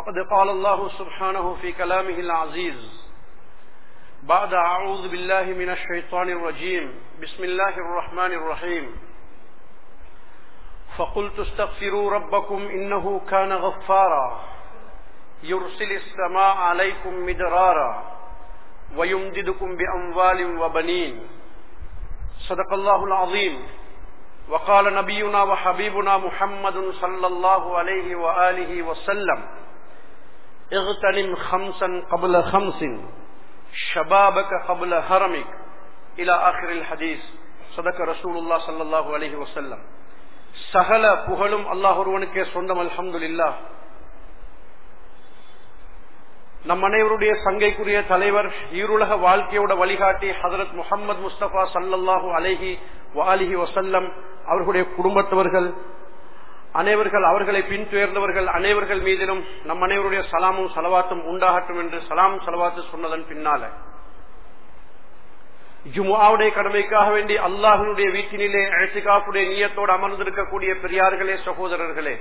فقد قال الله سبحانه في كلامه العزيز. بعد أعوذ بالله من الشيطان الرجيم. بسم الله الرحمن الرحيم. فقلت استغفروا ربكم إنه كان غفارا. يرسل السماء عليكم مدرارا. ويمددكم بأموال وبنين. صدق الله العظيم. وقال نبينا وحبيبنا محمد صلى الله عليه وآله وسلم. اغتنم خمسا قبل خمس شبابك قبل هرمك إلى آخر الحديث صدق رسول الله صلى الله عليه وسلم சகல புகழும் அல்லாஹ் ஒருவனுக்கே சொந்தம் அல்ஹம்துலில்லா நம் அனைவருடைய சங்கைக்குரிய தலைவர் ஈருலக வாழ்க்கையோட வழிகாட்டி ஹதரத் முகமது முஸ்தபா சல்லல்லாஹு அலைஹி வாலிஹி வசல்லம் அவர்களுடைய குடும்பத்தவர்கள் அனைவர்கள் அவர்களை பின்துயர்ந்தவர்கள் அனைவர்கள் மீதிலும் நம் அனைவருடைய சலாமும் சலவாத்தும் உண்டாகட்டும் என்று சலாம் சலவாத்து சொன்னதன் பின்னால. ஜுமாவுடைய கடமைக்காக வேண்டி அல்லாஹனுடைய வீட்டினிலே அழைத்துக்காப்புடைய நீயத்தோடு அமர்ந்திருக்கக்கூடிய பெரியார்களே சகோதரர்களே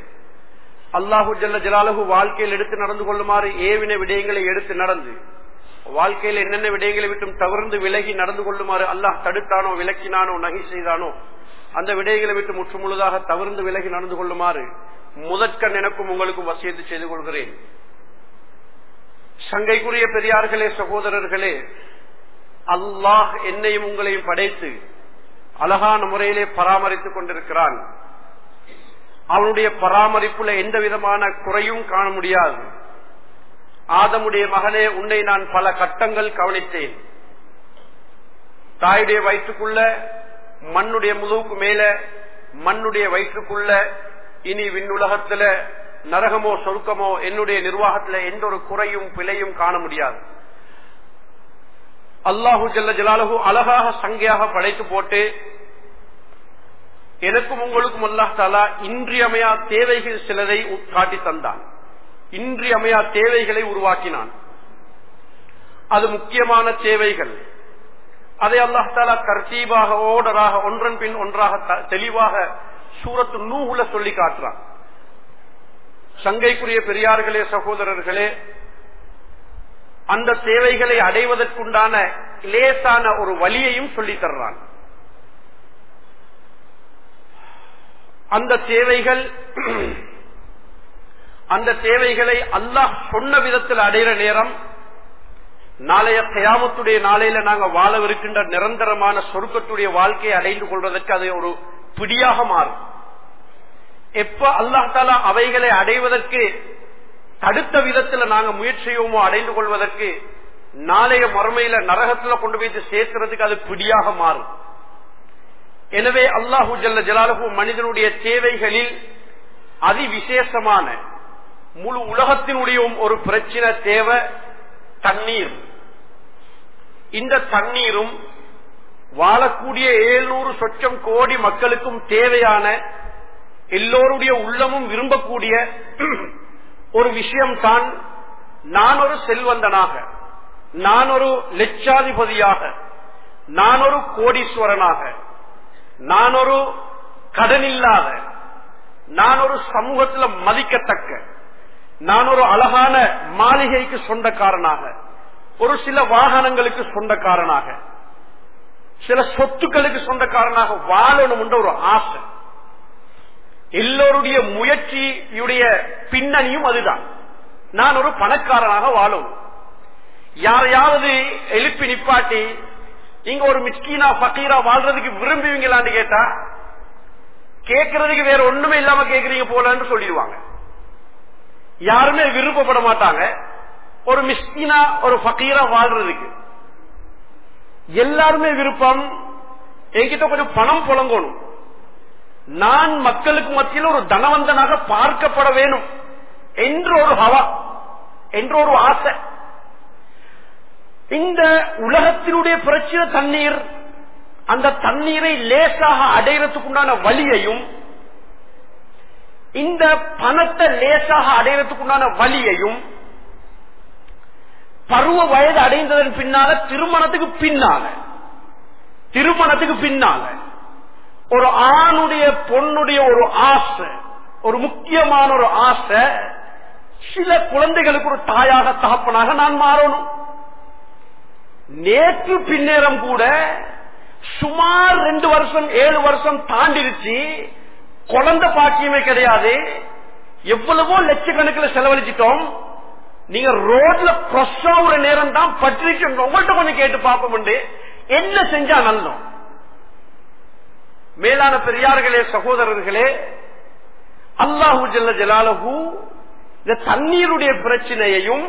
அல்லாஹு ஜல்ல ஜலாலகு வாழ்க்கையில் எடுத்து நடந்து கொள்ளுமாறு ஏவின விடயங்களை எடுத்து நடந்து வாழ்க்கையில் என்னென்ன விடயங்களை விட்டும் தவிர்த்து விலகி நடந்து கொள்ளுமாறு அல்லாஹ் தடுத்தானோ விளக்கினானோ நகை செய்தானோ அந்த விடயங்களை விட்டு முற்றுமுழுதாக தவிர்ந்து விலகி நடந்து கொள்ளுமாறு முதற்கண் எனக்கும் உங்களுக்கும் வசியத்து செய்து கொள்கிறேன். சங்கைக்குரிய பெரியார்களே சகோதரர்களே அல்லாஹ் என்னையும் உங்களையும் படைத்து அழகான முறையிலே பராமரித்துக் கொண்டிருக்கிறான். அவனுடைய பராமரிப்புல எந்த விதமான குறையும் காண முடியாது. ஆதமுடைய மகனே உன்னை நான் பல கட்டங்கள் கவனித்தேன். தாயுடைய வயிற்றுக்குள்ள மண்ணுடைய முதுகுக்கு மேல மண்ணுடைய வயிற்றுக்குள்ள இனி விண்ணுலகத்துல நரகமோ சொருக்கமோ என்னுடைய நிர்வாகத்துல எந்த ஒரு குறையும் பிழையும் காண முடியாது. அல்லாஹு ஜல்ல ஜலாலகு அழகாக சங்கையாக படைத்து போட்டு எனக்கும் உங்களுக்கும் அல்லாஹ் தாலா இன்றியமையா தேவைகள் சிலரை காட்டி தந்தான். இன்றியமையா தேவைகளை உருவாக்கினான். அது முக்கியமான தேவைகள். அதை அல்லாஹ் தாலா கர்த்தீபாக ஓடராக ஒன்றன் பின் ஒன்றாக தெளிவாக சூரத்து நூகுல சொல்லி காட்டுறான். சங்கைக்குரிய பெரியார்களே சகோதரர்களே அந்த தேவைகளை அடைவதற்குண்டான லேசான ஒரு வழியையும் சொல்லி தர்றான். அந்த தேவைகள் அந்த தேவைகளை அல்லாஹ் சொன்ன விதத்தில் அடைகிற நேரம் நாளைய கயாமத்துடைய நாளையில நாங்க வாழவிருக்கின்ற நிரந்தரமான சொருக்கத்துடைய வாழ்க்கையை அடைந்து கொள்வதற்கு அது ஒரு பிடியாக மாறும். எப்ப அல்லாஹாலா அவைகளை அடைவதற்கு தடுத்த விதத்துல நாங்க முயற்சியுமோ அடைந்து கொள்வதற்கு நாளைய மறுமையில நரகத்துல கொண்டு போய் சேர்க்கிறதுக்கு அது பிடியாக மாறும். எனவே அல்லாஹூ ஜல்ல ஜலாலு மனிதனுடைய தேவைகளில் அதிவிசேஷமான முழு உலகத்தினுடைய ஒரு பிரச்சனை தேவை தண்ணீர். இந்த தண்ணீரும் வாழக்கூடிய ஏழ்நூறு சொச்சம் கோடி மக்களுக்கும் தேவையான எல்லோருடைய உள்ளமும் விரும்பக்கூடிய ஒரு விஷயம் தான் நான் ஒரு செல்வந்தனாக நான் ஒரு லட்சாதிபதியாக நான் ஒரு கோடீஸ்வரனாக நான் ஒரு கடனில்லாத நான் ஒரு சமூகத்தில் மதிக்கத்தக்க நான் ஒரு அழகான மாளிகைக்கு சொந்தக்காரனாக ஒரு சில வாகனங்களுக்கு சொந்தக்காரனாக சில சொத்துக்களுக்கு சொந்தக்காரனாக வாழணும் ஒரு ஆசை. எல்லோருடைய முயற்சியுடைய பின்னணியும் அதுதான். நான் ஒரு பணக்காரனாக வாழும். யாரையாவது எழுப்பி நிப்பாட்டி நீங்க ஒரு மிஸ்கீனா பக்கீரா வாழ்றதுக்கு விரும்புவீங்களான்னு கேட்டா கேட்கறதுக்கு வேற ஒண்ணுமே இல்லாம கேக்குறீங்க போலன்னு சொல்லிடுவாங்க. யாருமே விருப்பப்பட மாட்டாங்க. ஒரு மிஸ்கினா ஒரு பக்கீரா வாழ்றதுக்கு. எல்லாருமே விருப்பம் என்கிட்ட கொஞ்சம் பணம் புழங்கணும். நான் மக்களுக்கு மத்தியில் ஒரு தனவந்தனாக பார்க்கப்பட வேணும் என்ற ஒரு ஹவா என்ற ஒரு ஆசை. இந்த உலகத்தினுடைய பிரச்சனை தண்ணீர் அந்த தண்ணீரை லேசாக அடையறதுக்குண்டான வழியையும் இந்த பணத்தை லேசாக அடைவதற்குண்டான வழியையும் பருவ வயது அடைந்ததன் பின்னால திருமணத்துக்கு பின்னால திருமணத்துக்கு பின்னால ஒரு ஆணுடைய பொண்ணுடைய ஒரு ஆசை ஒரு முக்கியமான ஒரு ஆசை சில குழந்தைகளுக்கு ஒரு தாயாக தகப்பனாக நான் மாறணும். நேற்று பின்னேறம் கூட சுமார் ரெண்டு வருஷம் ஏழு வருஷம் தாண்டிருச்சு குழந்தை பாக்கியமே கிடையாது. எவ்வளவோ லட்சக்கணக்கில் செலவழிச்சிட்டோம். நீங்க ரோட்ல பிரசவ நேரம் தான் பற்றிச்சு உங்கள்கிட்ட கொஞ்சம் கேட்டு பார்ப்போம் என்ன செஞ்சா நல்லோம் மேலான பெரியார்களே சகோதரர்களே அல்லாஹூ ஜல்ல ஜலாலஹூ இந்த தண்ணீருடைய பிரச்சனையையும்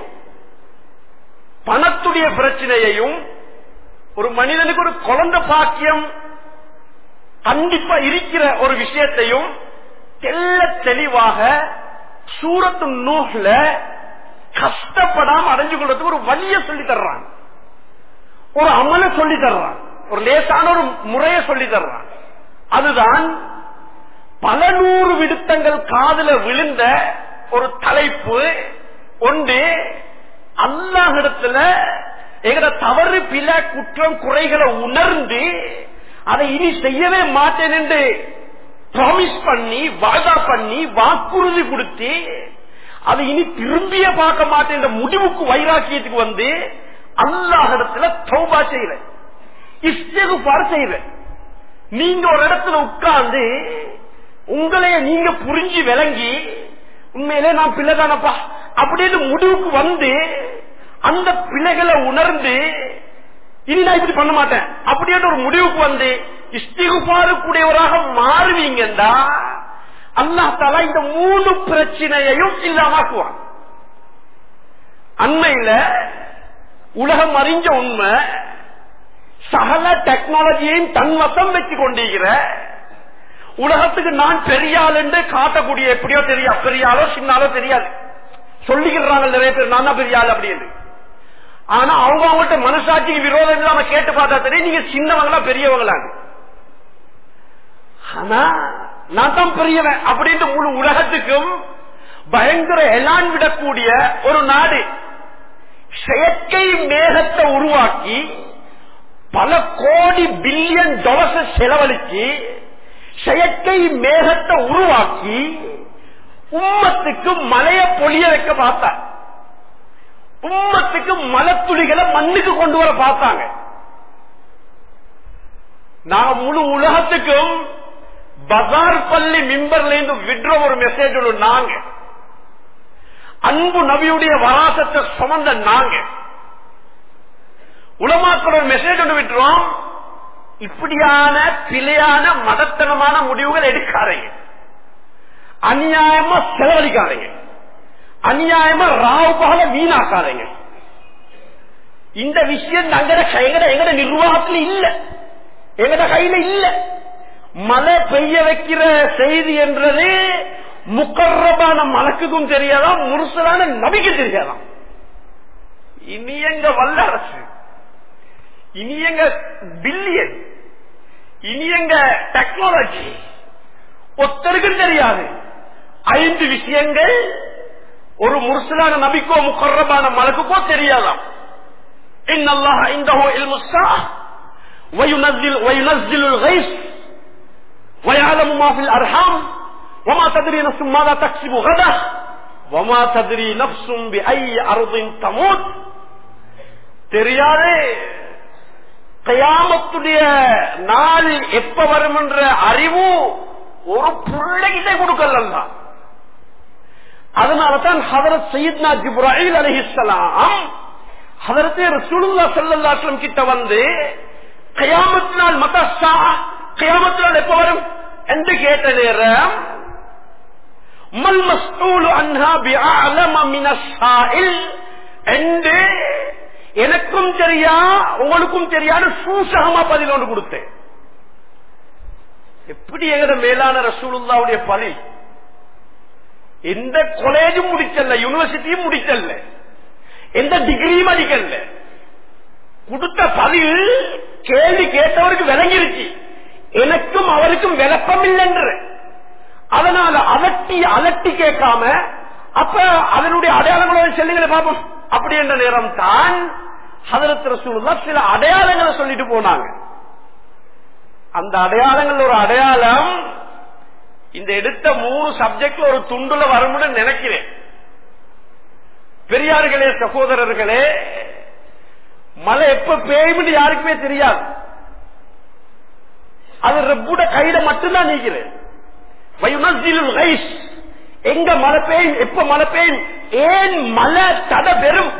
பணத்துடைய பிரச்சனையையும் ஒரு மனிதனுக்கு ஒரு குழந்தை பாக்கியம் கண்டிப்பா இருக்கிற ஒரு விஷயத்தையும் தெல்ல தெளிவாக சூரத்து நூஹ்ல கஷ்டப்படாம அடைஞ்சு கொள்றதுக்கு ஒரு வழிய சொல்லி தர்றான். ஒரு அமல சொல்லி தர்றான். ஒரு லேசான ஒரு முறைய சொல்லி தர்றான். அதுதான் பல நூறு விடுத்தங்கள் காதல விழுந்த ஒரு தலைப்பு ஒன்று அல்லாஹிடத்துல எங்கட தவறு பில குற்றம் குறைகளை உணர்ந்து அதை இனி செய்யவே மாட்டேன் என்று ப்ராமிஸ் பண்ணி வாதா பண்ணி வாக்குறுதி கொடுத்து அதை இனி திரும்பிய பார்க்க மாட்டேன் என்ற முடிவுக்கு வைராக்கியத்துக்கு வந்து அல்லாஹிடத்துல தௌபா செய்யற இஸ்தகுபார் செய்யற நீங்க ஒரு இடத்துல உட்கார்ந்து உங்களைய நீங்க புரிஞ்சு விளங்கி உண்மையிலே நான் பிள்ளைதானப்பா அப்படின்னு முடிவுக்கு வந்து அந்த பிள்ளைகளை உணர்ந்து இனி நான் இப்படி பண்ண மாட்டேன். அப்படின்னு ஒரு முடிவுக்கு வந்து இஷ்டிகுபாருக்குடையவராக மாறுவீங்கண்டா அல்லாஹால இந்த மூணு பிரச்சனையையும் இல்லாமக்குவான். அண்மையில உலகம் அறிஞ்ச உண்மை சகல டெக்னாலஜியையும் தன் வசம் வச்சு கொண்டிருக்கிற உலகத்துக்கு நான் பெரியாள் என்று காட்டக்கூடிய எப்படியோ தெரியா பெரிய ஆளோ சின்னாலோ தெரியாது. சொல்லிக்கிறாங்க நிறைய பேர் நான் தான் பெரியாள் அப்படின்னு ஆனா அவங்க அவங்கள்ட்ட மனசாட்சிக்கு விரோதம் இல்லாம கேட்டு பார்த்தா தெரியும் நீங்க சின்னவங்களா பெரியவங்களா ஆனா நான் தான் பெரியவன் அப்படின்ட்டு முழு உலகத்துக்கும் பயங்கர எலான் விடக்கூடிய ஒரு நாடு. செயற்கை மேகத்தை உருவாக்கி பல கோடி பில்லியன் டாலர்ஸ் செலவழிச்சு செயற்கை மேகத்தை உருவாக்கி உம்மத்துக்கு மலைய பொழிய வைக்க பார்த்தார் உம்மத்துக்கு மலத்துளிகளை மண்ணுக்கு கொண்டு வர பார்த்தாங்க. நான் முழு உலகத்துக்கும் பசார் பள்ளி மிம்பர்ல இருந்து விடுற ஒரு மெசேஜ் ஒன்று நாங்க. அன்பு நபியுடைய வராசத்தை சுமந்த நாங்க. உலமாக்கள் ஒரு மெசேஜ் ஒன்று விட்டுறோம். இப்படியான பிழையான மதத்தனமான முடிவுகள் எடுக்காதீங்க. அநியாயமா செலவழிக்காதீங்க. அநியாயமா ராவு பகல வீணாக்காதீங்க. இந்த விஷயம் எங்கட எங்கட எங்கட நிர்வாகத்தில் இல்ல. எங்கட கையில இல்ல. மழை பெய்ய வைக்கிற செய்தி என்றது முக்கரமான மலக்குக்கும் தெரியாதான் முருசலான நபிக்கு தெரியாதான். இனி எங்க வல்லரசு? இனி எங்க பில்லியன்? இனி எங்க டெக்னாலஜி? ஒத்தருக்கும் தெரியாது. ஐந்து விஷயங்கள் ஒரு முர்சலான நபிக்கோ முக்கரபான மலக்குக்கோ தெரியாதாம் இன்னல்லாஹ் இந்தஹு இல்மு ஸாஅ وينزل وينزل الغيث ويعلم ما في الارحام وما تدري نفس ماذا تكسب غدا وما تدري نفس باي ارض تموت தெரியாதே கயாமத்துடைய நாள் எப்ப வரும் என்ற அறிவு ஒரு பிள்ளைகிட்ட கொடுக்கல அதனாலதான் ஹதரத் சையத்னா ஜிப்ராஹில் அலிஹிஸ்லாம் ஹதரத்தே ரசூலுல்லா சல்லாஸ்லம் கிட்ட வந்து கயாமத் நாள் மதஸ்ஸா கயாமத் நாள் எப்ப வரும்? என்று கேட்ட நேரம் மல் மஸ்ஊலு அன்ஹா பிஅலம மினஸ் ஸாயில் என்று எனக்கும் தெரியா உங்களுக்கும் தெரியாது சூசகமா பதில் ஒன்று கொடுத்தேன். எப்படி எங்கட மேலான ரசூலுல்லாவுடைய பழி எந்த காலேஜும் முடிச்சல்ல யூனிவர்சிட்டியும் முடிச்சல்ல. எந்த டிகிரியும் அடிக்கல கொடுத்த பதில் கேள்வி கேட்டவருக்கு விளங்கிருச்சு. எனக்கும் அவருக்கும் விளப்பம் இல்லைன்ற அதனால அலட்டி அலட்டி கேட்காம அப்ப அதனுடைய அடையாளங்களோட செல்லுங்களை பார்ப்போம் அப்படி என்ற நேரம் தான் ஹதரத் சில அடையாளங்களை சொல்லிட்டு போனாங்க. அந்த அடையாளங்கள் ஒரு அடையாளம் இந்த எடுத்த மூணு சப்ஜெக்ட்ல ஒரு துண்டுல வரும்னு நினைக்கிறேன். பெரியார்களே சகோதரர்களே மழை எப்ப பெய்யும்னு யாருக்குமே தெரியாது. அது ரப்புட கையில மட்டும்தான் நீக்கிறேன் எங்க மழை பெய்யும் எப்ப மழை பெய்யும் ஏன் மழை தடை பெறும்?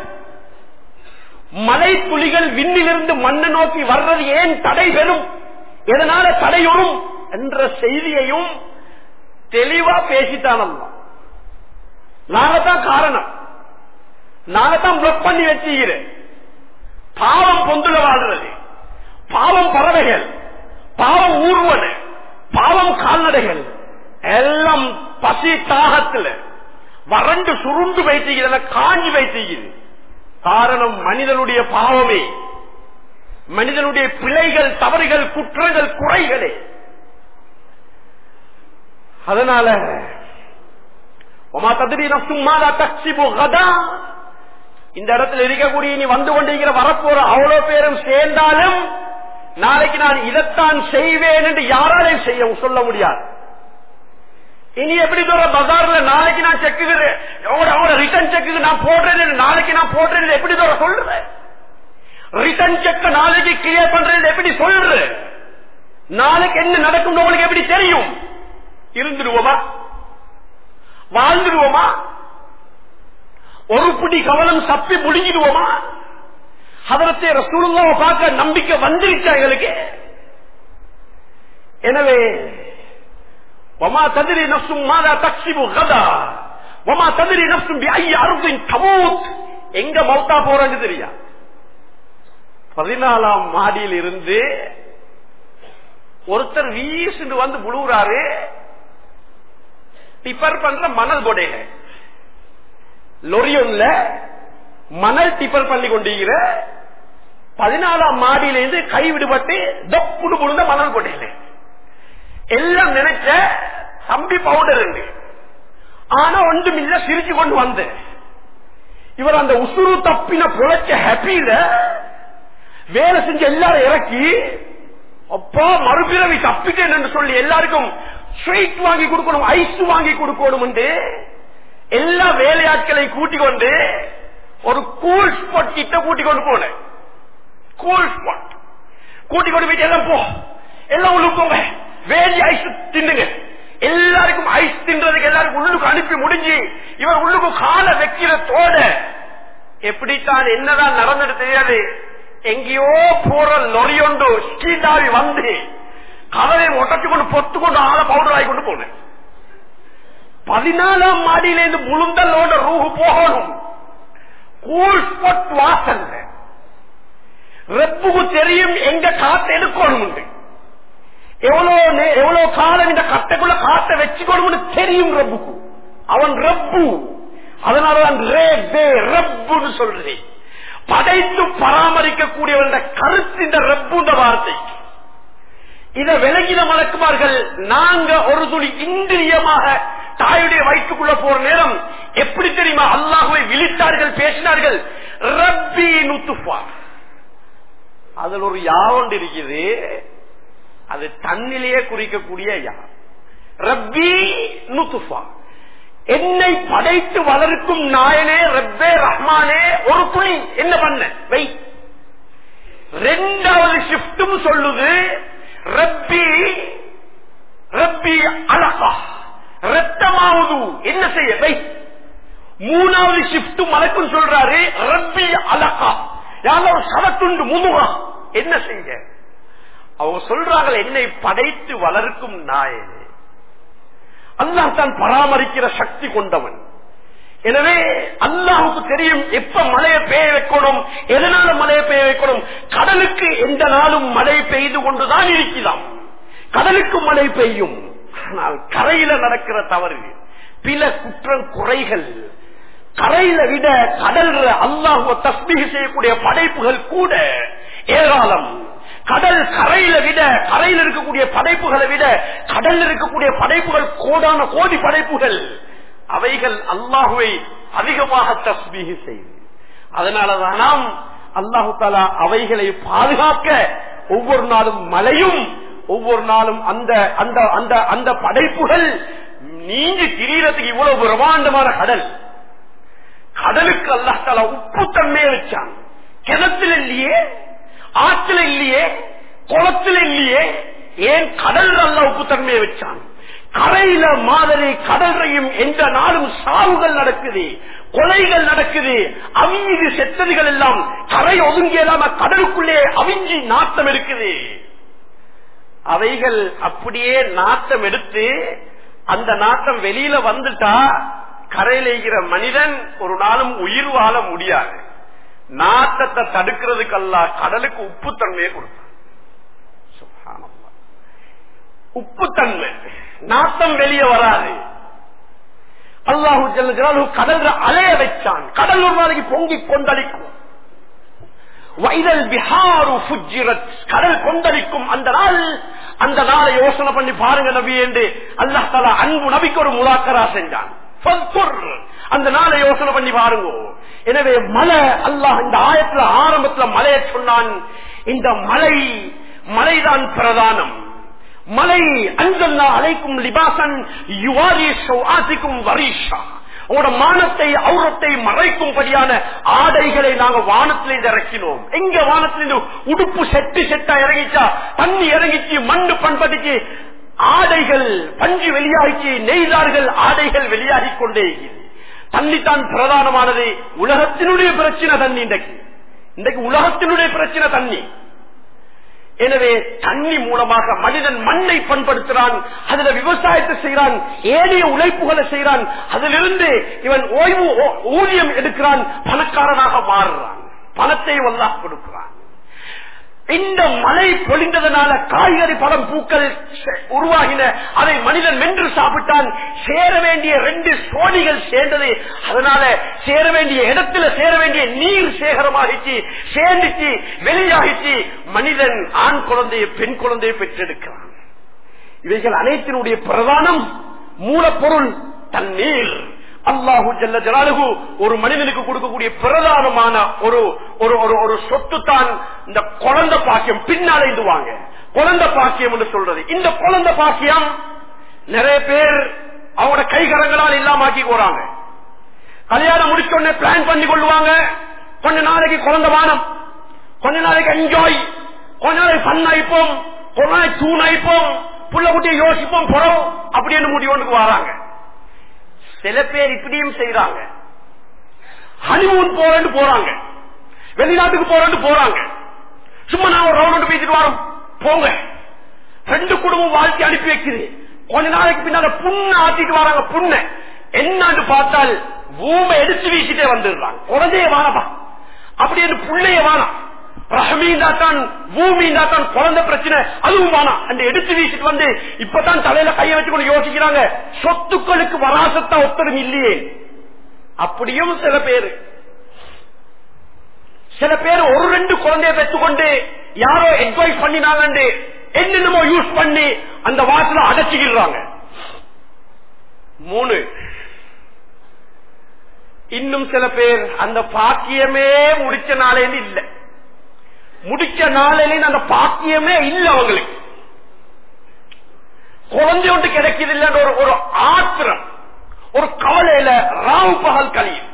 மலை துளிகள் விண்ணிலிருந்து மண்ணை நோக்கி வர்றது ஏன் தடை பெறும்? எதனால தடையுறும் என்ற செய்தியையும் தெளிவா பேசித்தான் அல்லாஹ். நாங்க தான் காரணம். நாங்க தான் பண்ணி வச்சுக்கிறேன். பாவம் பொந்துல வாழ்றது. பாவம் பறவைகள். பாவம் ஊர்வன. பாவம் கால்நடைகள். எல்லாம் பசி தாகத்துல வறண்டு சுருண்டு வைத்தீங்க காஞ்சி வைத்துகிறது காரணம் மனிதனுடைய பாவமே. மனிதனுடைய பிழைகள் தவறுகள் குற்றங்கள் குறைகளே. அதனால கதா? இந்த இடத்துல இருக்கக்கூடிய நீ வந்து கொண்டிருக்கிற வரப்போற அவ்வளவு பேரும் சேர்ந்தாலும் நாளைக்கு நான் இதைத்தான் செய்வேன் என்று யாராலையும் செய்ய சொல்ல முடியாது. இனி எப்படி தூர பஜார்ல நாளைக்கு நான் செக்கு ரிட்டர்ன் செக்கு நான் போடுறேன் நாளைக்கு நான் போடுறேன் எப்படி தூர சொல்றேன் ரிட்டர்ன் செக்க நாளைக்கு கிளியர் பண்றேன் எப்படி சொல்ற? நாளைக்கு என்ன நடக்கும் உங்களுக்கு எப்படி தெரியும்? இருந்துடுவோமா? வாழ்ந்துடுவோமா? ஒரு புடி கவலம் தப்பி முடிஞ்சிடுவோமா? அதனத்தை ரசூலுல்லாவை பார்க்க நம்பிக்கை வந்துருச்சா எங்களுக்கு? எனவே ஒமா ததிரி நப்சும் மாதா தக்சிபு கதா? ஒமா ததிரி நப்சும் அருவின் தமூத்? எங்க மௌத்தா போறான்னு தெரியா? பதினாலாம் மாடியில் இருந்து ஒருத்தர் வீசுண்டு வந்து முழுகிறாரு டிப்பர் பண்ற மணல் கொடையில லொரியன்ல மணல் டிப்பர் பண்ணி கொண்டிருக்கிற பதினாலாம் மாடியிலிருந்து கை விடுபட்டு புழுந்த மணல் பொடையில எல்லாம் நினைச்ச தம்பி பவுடர் ஆனா ஒன்றும் இல்ல சிரிச்சு கொண்டு வந்த இவர் அந்த உசுறு தப்பின புழைச்ச ஹாப்பியில வேலை செஞ்சு எல்லாரும் இறக்கி அப்பா மறுபிறவி தப்பிட்டேன் என்று சொல்லி எல்லாருக்கும் ஸ்வீட் வாங்கி கொடுக்கணும் ஐஸ் வாங்கி கொடுக்கணும் எல்லா வேலையாட்களை கூட்டிக் கொண்டு ஒரு கூல் ஸ்பாட் கிட்ட கூட்டிக் கொண்டு போனேன். கூல் ஸ்பாட் கூட்டிக் கொண்டு போயிட்டு எல்லாம் போ. எல்லாம் உள்ளுக்கோங்க வேலி ஐஸ் தின்னுங்க. எல்லாருக்கும் ஐஸ் தின்றதுக்கு எல்லாருக்கும் உள்ளுக்கு அனுப்பி முடிஞ்சு இவர் உள்ளுக்கு கால வைக்கிற தோட. எப்படித்தான் என்னதான் நடந்துட்டு தெரியாது. எங்கேயோ போற லொரியொண்டு ஸ்கீடாவி வந்து கதவை ஒட்டச்சு கொண்டு பொத்து கொண்டு ஆளை பவுடர் ஆகி கொண்டு போனேன். பதினாலாம் மாடியிலேருந்து முழுந்தல்லோட ரூஹு போகணும். கூழ் ஸ்பாட் ரெப்புக்கு தெரியும் எங்க காத்து எடுக்கணும் எவ்வளவு எவ்வளவு காலம் இந்த கட்டைக்குள்ள காத்த வச்சுக்கணும்னு தெரியும் ரப்புக்கு. அவன் ரப்பு. அதனாலதான் ரே ரப்புன்னு சொல்றேன். படைத்து பராமரிக்கக்கூடியவன் கருத்து இந்த ரப்பு இந்த வார்த்தை. இதை விலகின மலக்குமார்கள் நாங்க ஒரு துளி இந்திரியமாக தாயுடைய வயிற்றுக்குள்ள போற நேரம் எப்படி தெரியுமா அல்லாஹுவை விழித்தார்கள் பேசினார்கள்? ரப்பி நுத்துஃபா. அதுல ஒரு யாவொண்டு இருக்குது. அது தன்னிலேயே குறிக்கக்கூடிய யா. ரப்பி நுத்துஃபா. என்னை படைத்து வளர்க்கும் நாயனே ரப்பே ரஹ்மானே ஒரு துணி என்ன பண்ண? வை. ரெண்டாவது ஷிப்டும் சொல்லுது ரப்பி ரப்பி அலகா. ரத்தமாவது என்ன செய்ய? வை. மூணாவது ஷிப்ட் மலக்கும் சொல்றாரு ரப்பி அலகா. யாரும் ஒரு சவத்துண்டு முதுகா. என்ன செய்ய? அவங்க சொல்றாங்க என்னை படைத்து வளர்க்கும் நாயனே. அல்லாஹ் தான் பராமரிக்கிற சக்தி கொண்டவன். எனவே அல்லாஹுக்கு தெரியும் எப்ப மழையை பெய்ய வைக்கணும் எதனால மழையை பெய்ய வைக்கணும்? கடலுக்கு எந்த நாளும் மழை பெய்து கொண்டுதான் இருக்கலாம் கடலுக்கு மழை பெய்யும். ஆனால் கரையில நடக்கிற தவறு பில குற்றம் குறைகள். கரையில விட கடல் அல்லாஹுவ தஸ்மீக செய்யக்கூடிய படைப்புகள் கூட ஏராளம். கடல் கரையில விட கரையில் இருக்கக்கூடிய படைப்புகளை விட கடல்ல இருக்கக்கூடிய படைப்புகள் கோடான கோடி படைப்புகள். அவைகள் அல்லாஹுவை அதிகமாக தஸ்மீக செய்து அதனாலதான் நாம் அல்லாஹு தாலா அவைகளை பாதுகாக்க ஒவ்வொரு நாளும் மழையும் ஒவ்வொரு நாளும் அந்த அந்த அந்த அந்த படைப்புகள் நீங்கி திரியறதுக்கு இவ்வளவு பிரமாண்டமான கடல். கடலுக்கு அல்லாஹால உப்பு தன்மையை வச்சான் கிணத்துல இல்லையே ஆற்றுல இல்லையே குளத்துல இல்லையே ஏன் கடல் அல்ல உப்பு தன்மையை வச்சான்? கரையில மாதிரி கடலையும் எந்த நாளும் சாவுகள் நடக்குது கொலைகள் நடக்குது அவிஞ்சு செத்ததுகள் எல்லாம் கரை ஒதுங்கியதாம கடலுக்குள்ளே அவிஞ்சி நாட்டம் இருக்குது அவைகள் அப்படியே நாட்டம் எடுத்து அந்த நாட்டம் வெளியில வந்துட்டா கரையிலேகிற மனிதன் ஒரு நாளும் உயிர் வாழ முடியாது. நாட்டத்தை தடுக்கிறதுக்கல்ல கடலுக்கு உப்புத்தன்மையை கொடுத்தான். உப்புத்தன்மை. நாட்டம் வெளியே வராது. அல்லாஹு ஜல்ல கடல் அலைய வைச்சான். கடல் ஒரு நாளைக்கு பொங்கி கொந்தளிக்கும். வைதல் பிஹாரு புஜிரத் கடல் கொந்தளிக்கும். அந்த நாள் அந்த நாளை யோசனை பண்ணி பாருங்க நபி என்று அல்லாஹ் தலா அன்பு நபிக்கு ஒரு முலாக்கரா செஞ்சான். அந்த நாளை யோசனை பண்ணி பாருங்க. எனவே மலை அல்லாஹ் இந்த ஆயத்துல ஆரம்பத்துல மலையை சொன்னான். இந்த மலை மலைதான் பிரதானம். மலை அஞ்சல்லா அழைக்கும் லிபாசன் யுவாரி சௌஆத்திக்கும் வரிஷா. உங்களோட மானத்தை அவுரத்தை மறைக்கும்படியான ஆடைகளை நாங்க வானத்திலிருந்து இறக்கினோம். எங்க வானத்திலிருந்து? உடுப்பு செட்டு செட்டா இறங்கிச்சா? தண்ணி இறங்கிச்சு மண்ணு பண்பட்டுச்சு. ஆடைகள் பஞ்சு வெளியாகிச்சு நெய்தார்கள் ஆடைகள் வெளியாகி கொண்டே தண்ணி தான் பிரதானமானது. உலகத்தினுடைய பிரச்சனை தண்ணி இன்றைக்கு. இன்றைக்கு உலகத்தினுடைய பிரச்சனை தண்ணி. எனவே தண்ணி மூலமாக மனிதன் மண்ணை பண்படுத்துறான் அதுல விவசாயத்தை செய்யறான் ஏனைய உழைப்புகளை செய்யறான் அதிலிருந்து இவன் ஓய்வு ஓ- ஊதியம் எடுக்கிறான் பணக்காரனாக மாறுறான். பணத்தை வல்லா கொடுக்கிறான். இந்த மழை பொழிந்ததனால காய்கறி பழம் பூக்கள் உருவாகின. அதை மனிதன் மென்று சாப்பிட்டான். சேர வேண்டிய ரெண்டு சோழிகள் சேர்ந்தது. அதனால சேர வேண்டிய இடத்துல சேர வேண்டிய நீர் சேகரமாகிச்சு சேர்ந்துச்சு வெளியாகிச்சு. மனிதன் ஆண் குழந்தையை பெண் குழந்தையை பெற்றெடுக்கிறான். இவைகள் அனைத்தினுடைய பிரதானம் மூலப்பொருள் தண்ணீர். அல்லாஹூ ஜல்ல ஜலாலுகு ஒரு மனிதனுக்கு கொடுக்கக்கூடிய பிரதானமான ஒரு ஒரு ஒரு ஒரு சொத்து தான் இந்த குழந்தை பாக்கியம். பின்னால வாங்க. குழந்தை பாக்கியம் என்று சொல்றது. இந்த குழந்தை பாக்கியம் நிறைய பேர் அவங்களோட கைகரங்களால் இல்லாமக்கி போறாங்க. கல்யாணம் முடிச்ச உடனே பிளான் பண்ணி கொள்வாங்க கொஞ்ச நாளைக்கு குழந்தை வானம். கொஞ்ச நாளைக்கு என்ஜாய் கொஞ்ச நாளைக்கு ஃபன் ஆயிப்போம். கொஞ்ச நாளைக்கு தூண் ஆயிப்போம். புள்ள குட்டியை யோசிப்போம் புறம் அப்படின்னு முடிவு வராங்க. சில பேர் இப்படியும் செய்யறாங்க ஹனிமூன் போறேன்னு போறாங்க. வெளிநாட்டுக்கு போறேன்னு போறாங்க. சும்மா நான் ஒரு ரவுண்ட் பேசிட்டு வரோம். போங்க. ரெண்டு குடும்பம் வாழ்க்கை அனுப்பி வைக்குது. கொஞ்ச நாளைக்கு பின்னால புண்ணை ஆத்திட்டு வராங்க புண்ணை. என்னன்னு பார்த்தால் பூமை எடுத்து வீசிட்டே வந்துடுறாங்க. குழந்தைய வானப்பா அப்படின்னு புள்ளைய வானா ரஹமீந்தாத்தான் பூமிந்தாத்தான் குழந்தை பிரச்சனை அதுவும் வேணாம். அந்த எடுத்து வீசிட்டு வந்து இப்பதான் தலையில கையை வச்சு கொண்டு யோசிக்கிறாங்க. சொத்துக்களுக்கு வராசத்தா ஒத்தரும் இல்லையே. அப்படியும் சில பேரு. சில பேர் ஒரு ரெண்டு குழந்தைய பெற்றுக்கொண்டு யாரோ அட்வைஸ் பண்ணினாங்க என்னென்னமோ யூஸ் பண்ணி அந்த வாசல அடைச்சுக்கிறாங்க மூணு. இன்னும் சில பேர் அந்த பாக்கியமே முடிச்ச நாளேன்னு இல்ல. முடிச்ச நாளில அந்த பாக்கியமே இல்ல அவங்களுக்கு. குழந்தை ஒன்று கிடைக்குது இல்லைன்ற ஒரு ஆத்திரம் ஒரு கவலையில ராவு பகல் கழியும்.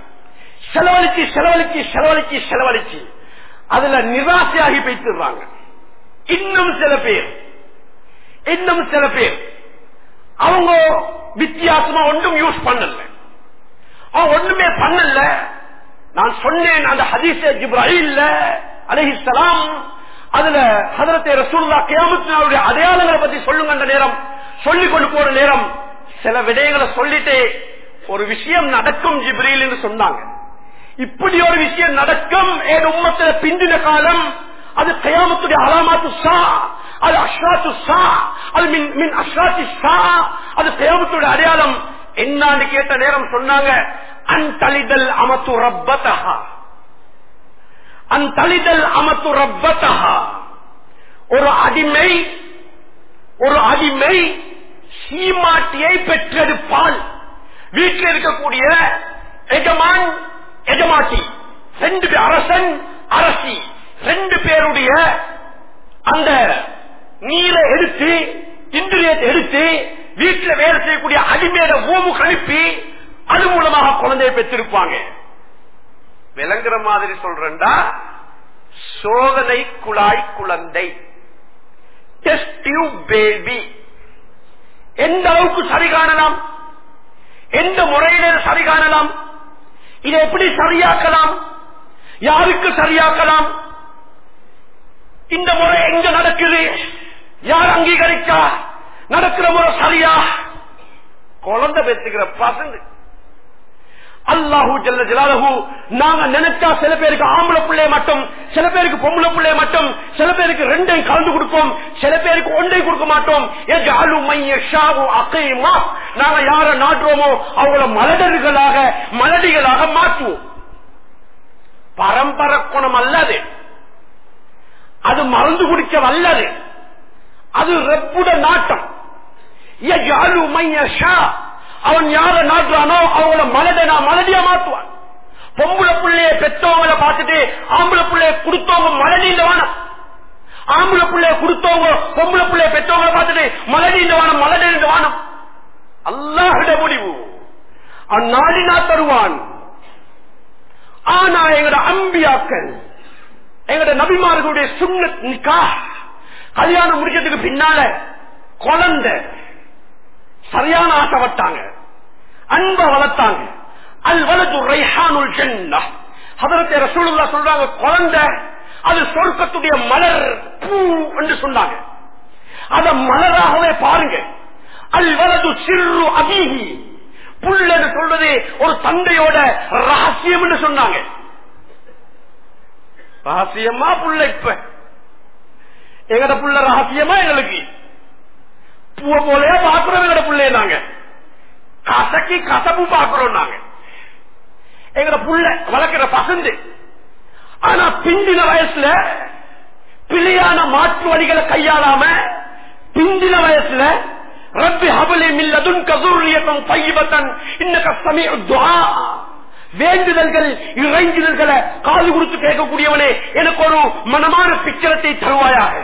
செலவழிச்சு செலவழிச்சு செலவழிச்சு செலவழிச்சு. அதுல நிராசையாகி போயிட்டுறாங்க. இன்னும் சில பேர். இன்னும் சில பேர். அவங்க வித்தியாசமா ஒன்றும் யூஸ் பண்ணல. அவன் ஒண்ணுமே பண்ணல. நான் சொன்னேன் அந்த ஹதீச ஜிப்ராஹில்ல அலஹிசலாம் அதுல ஹதரத்தை ரசூல்லா கியாமத்தினுடைய அடையாளங்களை பத்தி சொல்லுங்க அந்த நேரம். சொல்லிக் கொண்டு போற நேரம். சில விடயங்களை சொல்லிட்டு ஒரு விஷயம் நடக்கும் ஜிப்ரீல் என்று சொன்னாங்க. இப்படி ஒரு விஷயம் நடக்கும் என் உம்மத்துல பிந்தின காலம் அது கயாமத்துடைய அலாமாத்து சா அது அஷ்ராத்து சா அது மின் மின் அஷ்ராத்தி சா அது கயாமத்துடைய அடையாளம். என்னான்னு கேட்ட நேரம் சொன்னாங்க அன் தலிதல் அமத்து ரப்பதஹா அந்தளிதல் அமத்து ரப்பத்தகா ஒரு அடிமை ஒரு அடிமை சீமாட்டியை பெற்றெடுப்பால் வீட்டில் இருக்கக்கூடிய எஜமான் எஜமாட்டி ரெண்டு பேர் அரசன் அரசி ரெண்டு பேருடைய அந்த நீரை எடுத்து இந்திரியத்தை எடுத்து வீட்டில் வேலை செய்யக்கூடிய அடிமையில ஓமு கழிப்பி அது மூலமாக குழந்தையை பெற்றிருப்பாங்க. விளங்குற மாதிரி சொல்றா சோதனை குழாய் குழந்தை. பேபி எந்த அளவுக்கு சரி காணலாம்? எந்த முறையில சரி காணலாம்? இதை எப்படி சரியாக்கலாம்? யாருக்கு சரியாக்கலாம்? இந்த முறை எங்க நடக்குது? யார் அங்கீகரிக்கா நடக்கிற முறை சரியா? குழந்தை பெற்றுக்கிற பசங்க. அல்லாஹூ ஜல்ல ஜலாலஹூ நாங்க நினைச்சா சில பேருக்கு ஆம்பளை பிள்ளைய மட்டும் சில பேருக்கு பொம்பளை பிள்ளைய மட்டும் சில பேருக்கு ரெண்டையும் கலந்து கொடுப்போம் சில பேருக்கு ஒன்றை கொடுக்க மாட்டோம். நாங்க யார நாட்டுறோமோ அவங்கள மலடர்களாக மலடிகளாக மாற்றுவோம். பரம்பரை குணம் அல்லது. அது மறந்து குடிக்க வல்லது அது ரெப்புட நாட்டம். அவன் யார நாட்டுறானோ அவங்கள நான் மலடியா மாத்துவான் பொம்பளை புள்ளைய பெற்றவங்கள பார்த்துட்டு ஆம்பளை பிள்ளைய கொடுத்தவங்க மலடிந்த வானம் ஆம்பளை பிள்ளைய கொடுத்தவங்க பொம்பளை பிள்ளைய பெற்றவங்கள பார்த்துட்டு மலடிந்த வானம் மலடிந்த வானம் அல்லாஹிட முடிவு. அந்நாளினா தருவான். ஆனா எங்கட அம்பியாக்கள் எங்கட நபிமார்களுடைய சுண்ணத் நிக்கா கல்யாணம் முடிச்சதுக்கு பின்னால குழந்தை சரியான ஆசைப்பட்டாங்க அன்ப வளர்த்தாங்க. அல் வலது ரைஹானுல் ஜன்னா. ஹதரத்தை ரசூலுல்லா சொல்றாங்க குழந்தை அது சொர்க்கத்துடைய மலர் பூ என்று சொன்னாங்க. அத மலராகவே பாருங்க. அல் வலது சிறு அபிஹி. புல் என்று சொல்வது ஒரு தந்தையோட ரகசியம் என்று சொன்னாங்க. ரகசியமா புள்ள இப்ப? எங்கட புள்ள ரகசியமா எங்களுக்கு? பூவ போலயே பாக்குறோம் எங்கட பிள்ளைய நாங்க. கசக்கி கசப்பு பாக்குறோம் நாங்க. எங்கட புள்ள வளர்க்கிற பசந்து ஆனா பிந்தின வயசுல பிள்ளையான மாற்று வழிகளை கையாளாம பிந்தின வயசுல ரப்பி ஹபலி மில்லதுன் கசூரியத்தம் பையபத்தன் இன்ன சமய துவா வேண்டுதல்கள் இறைஞ்சுதல்களை காது கொடுத்து கேட்கக்கூடியவனே எனக்கு ஒரு மனமான பிச்சரத்தை தருவாயாக.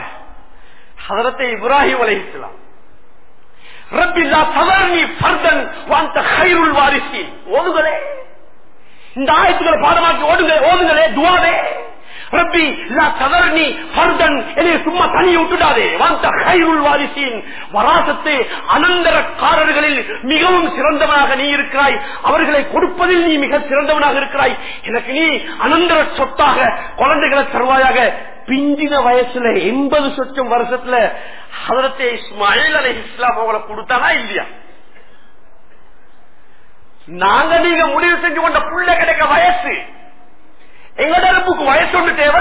ஹதரத்தை இப்ராஹிம் அலைஹிஸ்லாம் ஓடுங்களே இந்த ஆயத்துக்களை பாடமாக்கி ஓடுங்க ஓடுங்களே துவாவே. ரப்பி லா என்னை சும்மா தனியை விட்டுடாதே. வாந்த ஹைருள் வாரிசின். வராசத்து அனந்தரக்காரர்களில் மிகவும் சிறந்தவனாக நீ இருக்கிறாய். அவர்களை கொடுப்பதில் நீ மிக சிறந்தவனாக இருக்கிறாய். எனக்கு நீ அனந்தர சொத்தாக குழந்தைகளை தருவாயாக. பிஞ்சின வயசுல எண்பது சொச்சம் வருஷத்துல அதரத்தை இஸ்மாயில் அலை இஸ்லாம் அவங்களை கொடுத்தானா இல்லையா? நாங்க நீங்க முடிவு செஞ்சு கொண்ட புள்ள கிடைக்க வயசு. எங்கட அளவுக்கு வயசு ஒன்று தேவை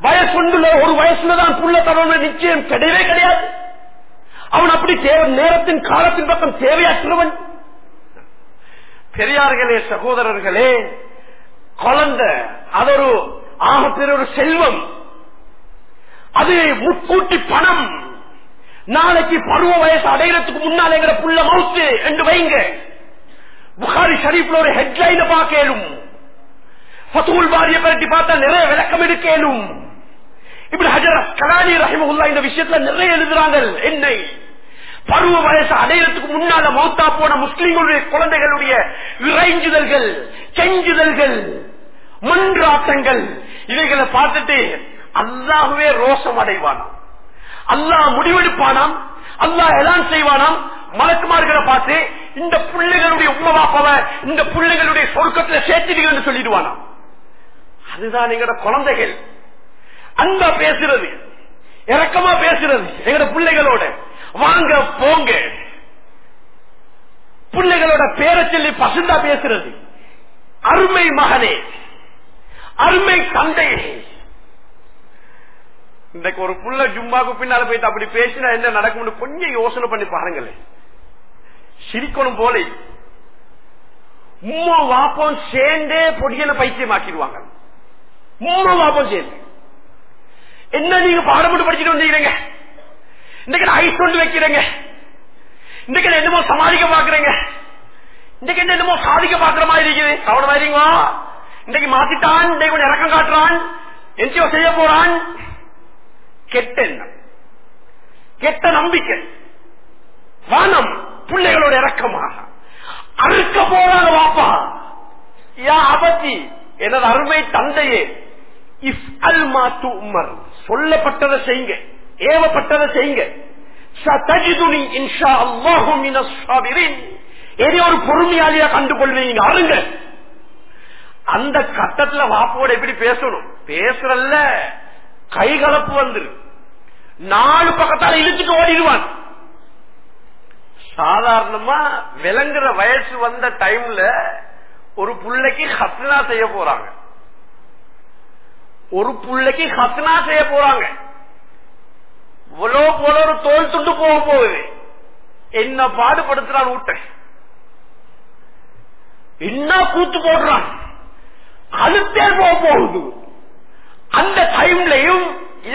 வயசு ஒன்றுல ஒரு வயசுலதான் புள்ள தரணும் நிச்சயம் கிடையவே கிடையாது. அவன் அப்படி நேரத்தின் காலத்தின் பக்கம் தேவையற்றவன் பெரியார்களே சகோதரர்களே குழந்தை அதொரு ஒரு ஒரு செல்வம். அது முக்கூட்டி பணம். நாளைக்கு பருவ வயசு அடைகிறதுக்கு முன்னால் எங்கிற புள்ள மவுத்து என்று வைங்க. புகாரி ஷரீப்ல ஒரு ஹெட்லைன பார்க்கலும் பத்துல் பாரிய பரட்டி பார்த்தா நிறைய விளக்கம் எடுக்கலும் இப்படி ஹஜர் கலானி ரஹிமுல்லா இந்த விஷயத்துல நிறைய எழுதுறாங்க என்னை பருவ வயசு அடையிறதுக்கு முன்னால மௌத்தா போன முஸ்லிம்களுடைய குழந்தைகளுடைய இறைஞ்சுதல்கள் கெஞ்சுதல்கள் மன்றாட்டங்கள் இவைகளை பார்த்துட்டு அல்லாகவே ரோஷம் அடைவானாம். அல்லாஹ் முடிவெடுப்பானாம். அல்லாஹ் எல்லாம் செய்வானாம். மலக்குமார்களை பார்த்து இந்த பிள்ளைகளுடைய உம்மவாப்பாவ இந்த பிள்ளைகளுடைய சொர்க்கத்துல சேர்த்துடுங்கன்னு சொல்லிடுவானாம். அதுதான் எங்கட குழந்தைகள். அன்பா பேசுறது இறக்கமா பேசுறது எங்கட பிள்ளைகளோட. வாங்க போங்க. பிள்ளைகளோட பேரை சொல்லி பசுந்தா பேசுறது. அருமை மகனே அருமை தந்தை. இன்றைக்கு ஒரு புள்ள ஜும்மாக்கு பின்னால போயிட்டு அப்படி பேசினா என்ன நடக்கும்னு கொஞ்சம் யோசனை பண்ணி பாருங்களேன் சிரிக்கணும் போல. உம்மா வாப்பம் சேர்ந்தே பொடியனை பைத்தியமாக்கிடுவாங்க. மூணு வாப்பம் செய்யுது என்ன நீங்க பாடப்பட்டு படிச்சுட்டு வந்தீங்க இன்னைக்கு ஐஸ் கொண்டு வைக்கிறீங்க. இன்னைக்கு என்னமோ சமாளிக்க பாக்குறீங்க இன்னைக்கு என்ன என்னமோ சாதிக்க பாக்குற மாதிரி இருக்குது. கவன மாதிரிங்களா இன்னைக்கு மாத்திட்டான் இன்னைக்கு கொஞ்சம் இறக்கம் காட்டுறான் என்ஜிஓ செய்ய போறான். கெட்ட எண்ணம். கெட்ட நம்பிக்கை. வானம் பிள்ளைகளோட இறக்கமாக. அறுக்க போறாங்க வாப்பா யா அபத்தி. எனது அருமை தந்தையே. இஃப் அல் மாத்து உமர் சொல்லப்பட்டதை செய்யுங்க ஏவப்பட்டதை செய்யுங்க சதஜிதுனி இன்ஷா அல்லாஹு மினஸ் சாபிரின் ஏதோ ஒரு பொறுமையாளியா கண்டுகொள்வீங்க அருங்க அந்த கட்டத்துல வாப்போட எப்படி பேசணும் பேசுறல்ல கைகலப்பு வந்துரு நாலு பக்கத்தால இழுத்துட்டு ஓடிடுவான் சாதாரணமா விளங்குற வயசு வந்த டைம்ல ஒரு புள்ளைக்கு ஹத்னா செய்ய போறாங்க ஒரு புள்ளைக்கு ஹத்னா செய்ய போறாங்க. இவ்வளோ போல ஒரு தோல் துண்டு போக போகுது. என்ன பாடுபடுத்துறான் வீட்டை என்ன கூத்து போடுறான்? அழுத்தே போக போகுது. அந்த டைம்லயும்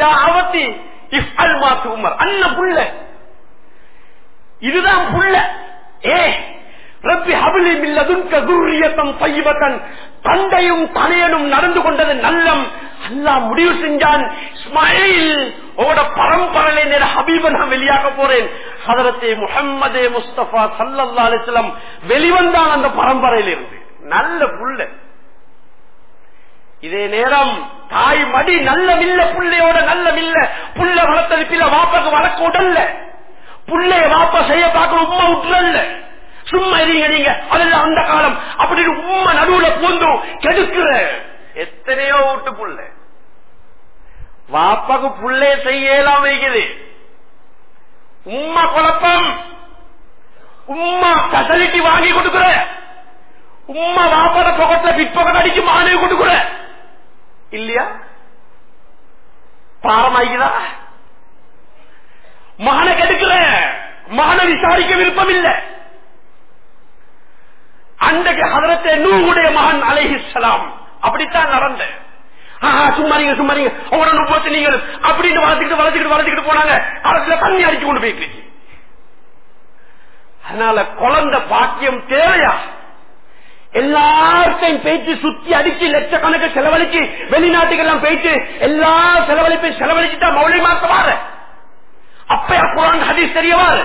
ஆபத்தி இஃப் மாத்து உமர். அண்ண புள்ள. இதுதான் புள்ள. ஏ ரப்பி ஹபிலி மில்லதுன் கதுரியத்தம் பையபத்தன் தந்தையும் தனையனும் நடந்து கொண்டது நல்லம். அல்லா முடிவு செஞ்சான். இஸ்மாயில் உங்களோட பரம்பரையில நேர ஹபீப நான் வெளியாக போறேன். ஹதரத்தே முஸ்தபா சல்லல்லா அலிஸ்லாம் வெளிவந்தான் அந்த பரம்பரையில இருந்து நல்ல புள்ள. இதே நேரம் தாய் மடி நல்ல மில்ல புள்ளையோட நல்ல மில்ல புள்ள வளர்த்தது பிள்ளை வாப்பக்கு வளர்க்க உடல்ல. புள்ளைய வாப்ப செய்ய பார்க்க உண்மை உடல்ல. சும்மா இருங்க நீங்க அதெல்லாம் அந்த காலம். அப்படின்னு உண்மை நடுவுல பூந்து கெடுக்கிற. எத்தனையோ விட்டு புள்ள. வாப்பாக்கு புள்ளைய செய்யலாம் வைக்குது உம்மா குழப்பம். உம்மா ஃபெசிலிட்டி வாங்கி கொடுக்குற. உம்மா வாப்பாட பக்கத்துல பிற்பகல் அடிச்சு மாணவி கொடுக்குற. இல்லையா? பாரமாய்க்குதா? மகனை கெடுக்கிற. மகனை விசாரிக்க விருப்பம் இல்லை அன்றைக்கு ஹதரத்தை நூகுடைய மகன் அலைஹிஸ்லாம் அப்படித்தான் நடந்த சும்மாரிங்க சும்மாரிங்க உங்களோட நுப்பத்து நீங்கள் அப்படின்னு வளர்த்துக்கிட்டு வளர்த்துக்கிட்டு வளர்த்துக்கிட்டு போனாங்க. அரசுல தண்ணி அடிச்சு கொண்டு போயிட்டு. அதனால குழந்தை பாக்கியம் தேவையா? எல்லாத்தையும் பேச்சு சுத்தி அடிச்சு லட்சக்கணக்கு செலவழிச்சு வெளிநாட்டுக்கெல்லாம் போயிட்டு எல்லா செலவழிப்பையும் செலவழிச்சுட்டா மௌலி மாத்தவாரு அப்ப குரான் ஹதீஸ் தெரியவாரு?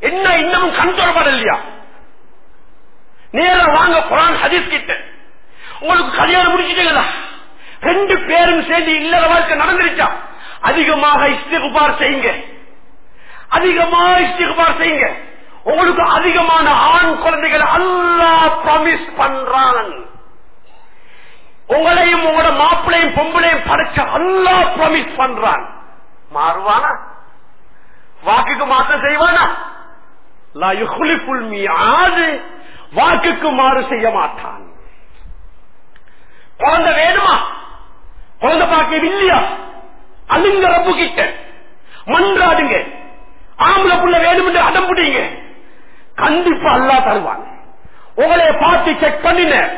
என்ன இன்னமும் கண் தொடரப்படலையா நேரம் வாங்க குரான் ஹதீஸ் கிட்ட. உங்களுக்கு கல்யாணம் முடிச்சுட்டீங்களா? ரெண்டு பேரும் சேர்ந்து இல்லற வாழ்க்கை நடந்துருச்சா? அதிகமாக இஸ்திகுபார் செய்யுங்க. அதிகமாக இஸ்திகுபார் செய்யுங்க. உங்களுக்கு அதிகமான ஆண் குழந்தைகள் அல்லா ப்ராமிஸ் பண்றான். உங்களையும் உங்களோட மாப்பிளையும் பொம்பளையும் படைச்ச அல்லா ப்ராமிஸ் பண்றான். மாறுவானா? வாக்குக்கு மாற்றம் செய்வானா? வாக்குக்கு மாறு செய்ய மாட்டான். குழந்தை வேணுமா? குழந்தை பாக்கியம் இல்லையா அழுங்க ரப்பு கிட்ட. மன்றாடுங்க ஆம்பளை புள்ள வேணும் என்று அடம் பிடிங்க. கண்டிப்பா அல்லா தருவாங்க உங்களை பார்த்து செக் பண்ணின.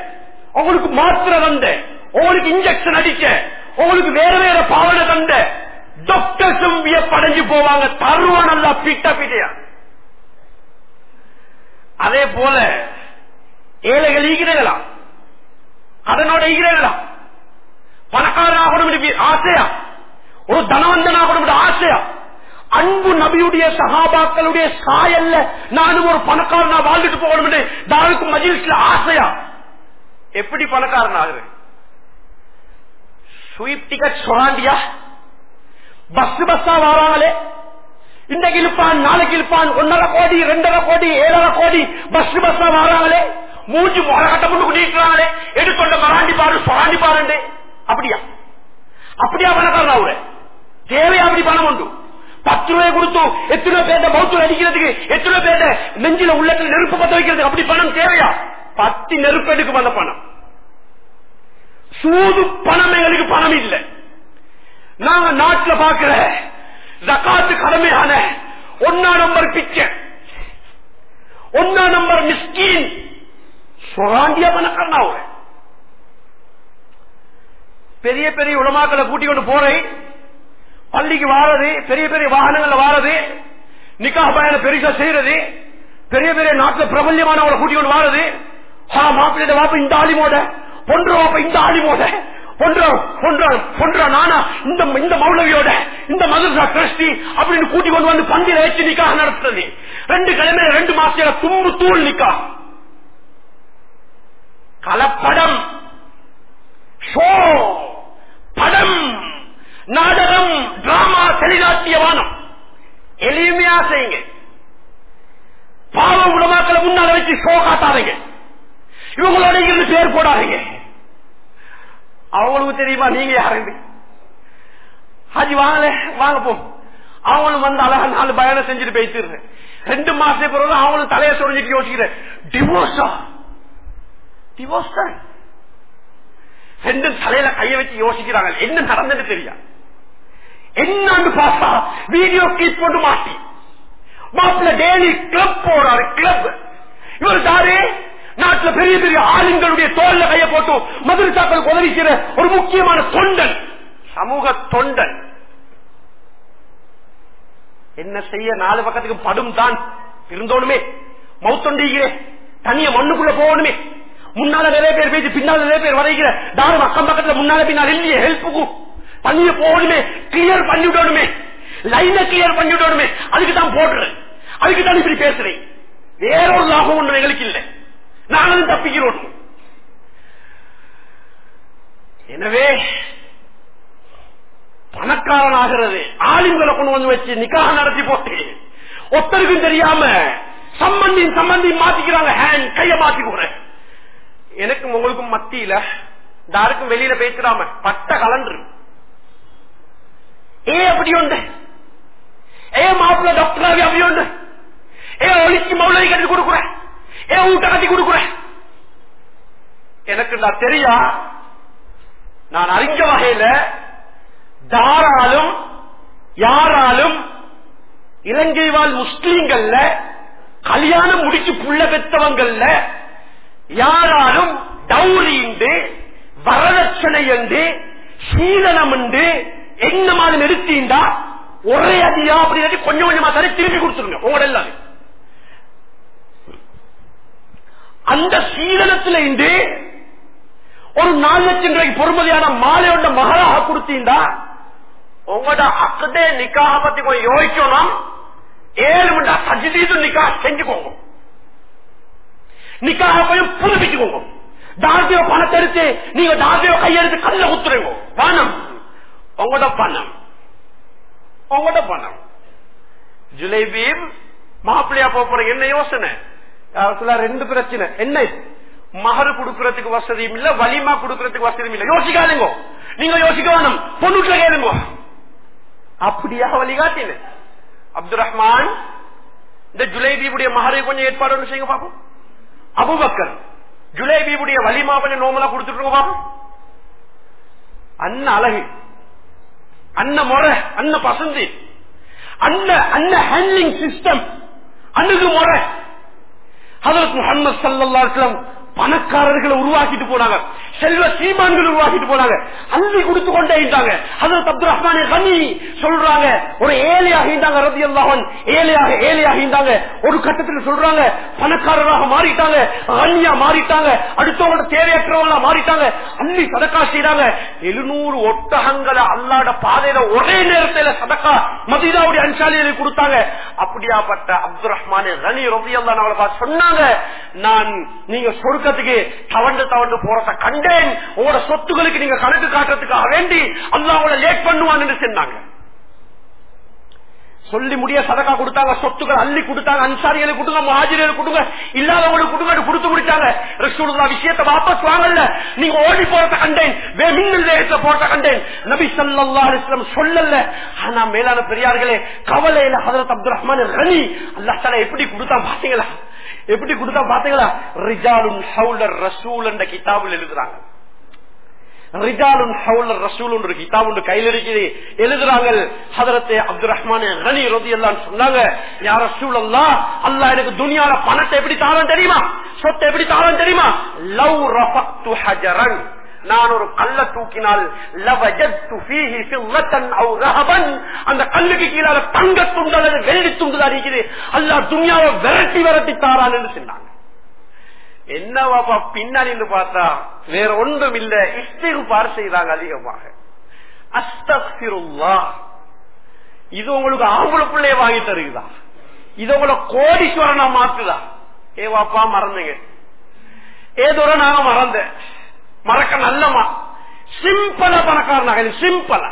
உங்களுக்கு மாத்திரை தந்த. உங்களுக்கு இன்ஜெக்ஷன் அடிக்க. உங்களுக்கு வேற வேற பாவனை தந்த. டாக்டர்ஸும் வியப்படைஞ்சு போவாங்க. தருவான் நல்லா பிட்ட பிட்டையா. அதே போல ஏழைகள் ஈகிறீங்களா அதனோட ஈகிறீங்களா பணக்காரனாகணும் ஆசையா? ஒரு தனவந்தனாகணும் ஆசையா? அன்பு நபியுடைய சகாபாக்களுடைய சாயல்ல நானும் ஒரு பணக்காரனா வாழ்ந்துட்டு போகணும் தாருக்கு ஆசையா? எப்படி பணக்காரன் ஆகுது ஸ்வீப் டிக்கெட் சொராண்டியா பஸ் பஸ்ஸா வராங்களே? இன்றைக்கு இழுப்பான் நாளைக்கு இழுப்பான் ஒன்னரை கோடி ரெண்டரை கோடி ஏழரை கோடி பஸ் பஸ்ஸா வராங்களே? மூச்சு முகக்கட்டம் கொண்டு நீட்டுறாங்களே எடுத்துக்கொண்ட மராண்டி பாரு சொராண்டி பாருண்டு. அப்படியா? அப்படியா பணக்காரன் அவரு தேவையா அப்படி பணம் உண்டு? பத்து ரூபாய் கொடுத்தோம் எத்தனை பேர்த்த மௌத்தூர் அடிக்கிறதுக்கு எத்தனை பேர்த்த நெஞ்சில உள்ளத்துல நெருப்பு பத்த வைக்கிறதுக்கு அப்படி பணம் தேவையா? பத்தி நெருப்பு எடுக்கும் அந்த பணம். சூது பணம் எங்களுக்கு பணம் இல்லை. நாங்க நாட்டுல பாக்குற ஜக்காத்து கடமையான ஒன்னா நம்பர் பிச்சை ஒன்னா நம்பர் மிஸ்கீன் சுராண்டிய பணக்காரன் அவங்க பெரிய பெரிய உலமாக்களை கூட்டிக் கொண்டு போறேன் பள்ளிக்கு வாரது பெரிய பெரிய வாகனங்கள்ல வாரது நிக்கா பயண பெருசா செய்யறது பெரிய பெரிய நாட்டுல பிரபல்யமானவங்களை கூட்டிக் கொண்டு வாரது மாப்பிள்ளை வாப்ப இந்த ஆலிமோட பொன்ற வாப்ப இந்த ஆலிமோட பொன்ற பொன்ற பொன்ற நானா இந்த இந்த மௌலவியோட இந்த மதுரா கிருஷ்டி அப்படின்னு கூட்டிக் கொண்டு வந்து பந்தில வச்சு நிக்காக நடத்துறது. ரெண்டு கிழமையில ரெண்டு மாசத்துல தும்பு தூள் நிக்கா கலப்படம் ஷோ படம் நாடகம் டிராமா தெளிநாட்டிய வானம் எளிமையா செய்யுங்க. பாவ உலமாக்களை முன்னால வச்சு ஷோ காட்டாதீங்க. இவங்களோட இருந்து பேர் போடாதீங்க. அவங்களுக்கு தெரியுமா நீங்க யாருங்க ஹஜி வாங்கல வாங்க போ. அவங்களும் வந்து அழகா நாலு பயணம் செஞ்சுட்டு பேசிடுறேன் ரெண்டு மாசத்துக்கு பிறகு அவங்களும் தலையை சொரிஞ்சிட்டு யோசிக்கிறேன். டிவோர்ஸா டிவோர்ஸ் தான் ரெண்டு தலையில கைய வச்சு யோசிக்கிறாங்க என்ன நடந்தது தெரியா என்னன்னு பார்த்தா வீடியோ கிளிப் போட்டு மாட்டி மாப்பிள்ள டெய்லி கிளப் போறாரு கிளப் இவர் தாரு நாட்டுல பெரிய பெரிய ஆளுங்களுடைய தோல்ல கைய போட்டு மதுரசாக்கள் உதவிக்கிற ஒரு முக்கியமான தொண்டன் சமூக தொண்டன் என்ன செய்ய நாலு பக்கத்துக்கு படும் தான் இருந்தோனுமே மௌத்தொண்டிகிறே தனிய மண்ணுக்குள்ள போகணுமே முன்னால நிறைய பேர் பேசி பின்னால நிறைய பேர் வரைகிற தாரம் அக்கம் பக்கத்துல முன்னால பின்னால் இல்லையே ஹெல்ப்புக்கும் பண்ணிய போகணுமே கிளியர் பண்ணி விடணுமே. லைன கிளியர் பண்ணி விடணுமே. அதுக்கு தான் போடுறேன் அதுக்கு தான் இப்படி பேசுறேன். வேற ஒரு லாபம் ஒன்று எங்களுக்கு இல்லை. நாங்களும் தப்பிக்கிறோம். எனவே பணக்காரன் ஆகிறது ஆளுங்களை கொண்டு வந்து வச்சு நிக்காக நடத்தி போட்டு ஒத்தருக்கும் தெரியாம சம்பந்தி சம்பந்தி மாத்திக்கிறாங்க. ஹேண்ட் கைய மாத்தி எனக்கும் உங்களுக்கும் மத்தியில யாருக்கும் வெளியில பேசிடாம பட்ட கலன்று. ஏ அப்படி உண்டு ஏ மாப்பிள்ள டாக்டர் அப்படி உண்டு ஏ ஒளிக்கு மௌலை கட்டி கொடுக்குற? ஏ ஊட்ட கட்டி கொடுக்குற? எனக்கு நான் தெரியா நான் அறிஞ்ச வகையில தாராலும் யாராலும் இலங்கை வாழ் முஸ்லீம்கள்ல கல்யாணம் முடிச்சு புள்ள பெற்றவங்கள்ல யாராலும் டவுரி என்று வரதட்சணை என்று சீதனம் உண்டு என்ன மாதிரி நிறுத்திண்டா ஒரே அதிகா அப்படின்னு கொஞ்சம் கொஞ்சமா தர திருப்பி கொடுத்துருங்க உங்களோட அந்த சீதனத்துல இருந்து ஒரு நாலு லட்சம் ரூபாய்க்கு பொறுமதியான மாலையோட மகளாக கொடுத்தீண்டா உங்களோட அக்கதே நிக்காக பத்தி கொஞ்சம் யோசிக்கணும். ஏழு மணி சஜிதீது நிக்கா செஞ்சுக்கோங்க. நிக்காக போய் புதுப்பிச்சுக்கோங்க. தாசியோ பணத்தை எடுத்து நீங்க தாசியோ கையெழுத்து கல்ல குத்துருங்க பணம். உங்களோட பணம். உங்களோட பணம். ஜுலைபீம் மாப்பிள்ளையா போறீங்க என்ன யோசனை? ரெண்டு பிரச்சனை. என்ன? மகரு கொடுக்கறதுக்கு வசதியும் இல்ல வலிமா கொடுக்கறதுக்கு வசதியும் இல்ல. யோசிக்காதுங்க. நீங்க யோசிக்க வேணும். பொண்ணுக்குள்ள கேளுங்க. அப்படியா வழிகாட்டின அப்துல் ரஹ்மான் இந்த ஜுலைபீபுடைய மகரை கொஞ்சம் ஏற்பாடு செய்யுங்க பாப்போம். அபுபக்கர் ஜுலேபியுடைய வலிமா நோமலா கொடுத்துட்டு அண்ண அழகு அண்ண முறை அண்ண பசந்தி அண்ண அண்ண ஹேண்ட்லிங் சிஸ்டம் அணுகுமுறை. முறை முகமது சல்லா பணக்காரர்களை உருவாக்கிட்டு போனாங்க. செல்வ சீமான்கள் உருவாக்கிட்டு போனாங்க. அள்ளி கொடுத்து கொண்டே இருந்தாங்க. ஹதரத் அப்துல் ரஹ்மான் கனி சொல்றாங்க. ஒரு ஏழையாக இருந்தாங்க ரத்தி அல்லாஹன் ஏழையாக ஏழையாக இருந்தாங்க. ஒரு கட்டத்தில் சொல்றாங்க பணக்காரராக மாறிட்டாங்க கண்ணியா மாறிட்டாங்க அடுத்தவங்களோட தேவையற்றவங்களா மாறிட்டாங்க. அள்ளி சதக்கா செய்யறாங்க எழுநூறு ஒட்டகங்களை அல்லாட பாதையில ஒரே நேரத்தில் சதக்கா மதிதாவுடைய அன்சாலியை கொடுத்தாங்க. அப்படியாப்பட்ட அப்துல் ரஹ்மான் கனி ரத்தி அல்லா சொன்னாங்க நான் நீங்க சொர்க்கத்துக்கு தவண்டு தவண்டு போறத கண்டேன். உங்களோட சொத்துகளுக்கு நீங்க கணக்கு காட்டுறதுக்காக வேண்டி அல்லா அவளை லேட் பண்ணுவான்னு சொன்னாங்க சொல்லி முடிய சதக்கா கொடுத்தாங்க சொத்துக்கள் அள்ளி கொடுத்தாங்க அன்சாரிகளை கொடுங்க மகாஜிரியர்கள் கொடுங்க இல்லாதவங்களுக்கு கொடுங்க கொடுத்து முடிச்சாங்க. ரசூலுல்லா விஷயத்தை வாபஸ் வாங்கல. நீங்க ஓடி போறத கண்டேன். வே மின்னல் வேகத்துல போறத கண்டேன். நபி சல்லா அலிஸ்லாம் சொல்லல. ஆனா மேலான பெரியார்களே கவலையில ஹசரத் அப்துல் ரஹ்மான் ரனி அல்லா தலா எப்படி கொடுத்தா பாத்தீங்களா? எப்படி கொடுத்தா பாத்தீங்களா ரிஜாலுன் ஹவுலர் ரசூல் என்ற கிதாபில் எழுதுறாங்க. ரிஜாலுன் ஹவுலர் ரசூல் ஒரு கிதாப் ஒன்று கையில் இருக்குது எழுதுறாங்க. ஹதரத்தே அப்துல் ரஹ்மான் ரனி ரதி எல்லாம் சொன்னாங்க. யார் ரசூல் அல்லா அல்லா எனக்கு துனியால பணத்தை எப்படி தாரம் தெரியுமா? சொத்தை எப்படி தாரம் தெரியுமா? லவ் ரஃபத்து ஹஜரன். நான் ஒரு கல்ல தூக்கினால் அந்த கல்லுக்கு கீழால தங்க துண்டு அல்லது வெள்ளி துண்டு தான் இருக்குது அல்லா துணியாவை விரட்டி விரட்டி தாரான் என்று சொன்னாங்க. என்னவாப்பா பின்னாடி பார்த்தா வேற ஒன்றும் இல்ல இஸ்திகு பார் செய்தாங்க அதிகமாக. அஸ்தபிருல்லா இது உங்களுக்கு ஆம்பளை பிள்ளைய வாங்கி தருகுதா இது உங்களை கோடீஸ்வரனா மாத்துதா ஏவாப்பா மறந்துங்க. ஏதோ நாங்க மறந்தேன். மறக்க நல்லமா? சிம்பிளா பணக்காரனாக சிம்பிளா.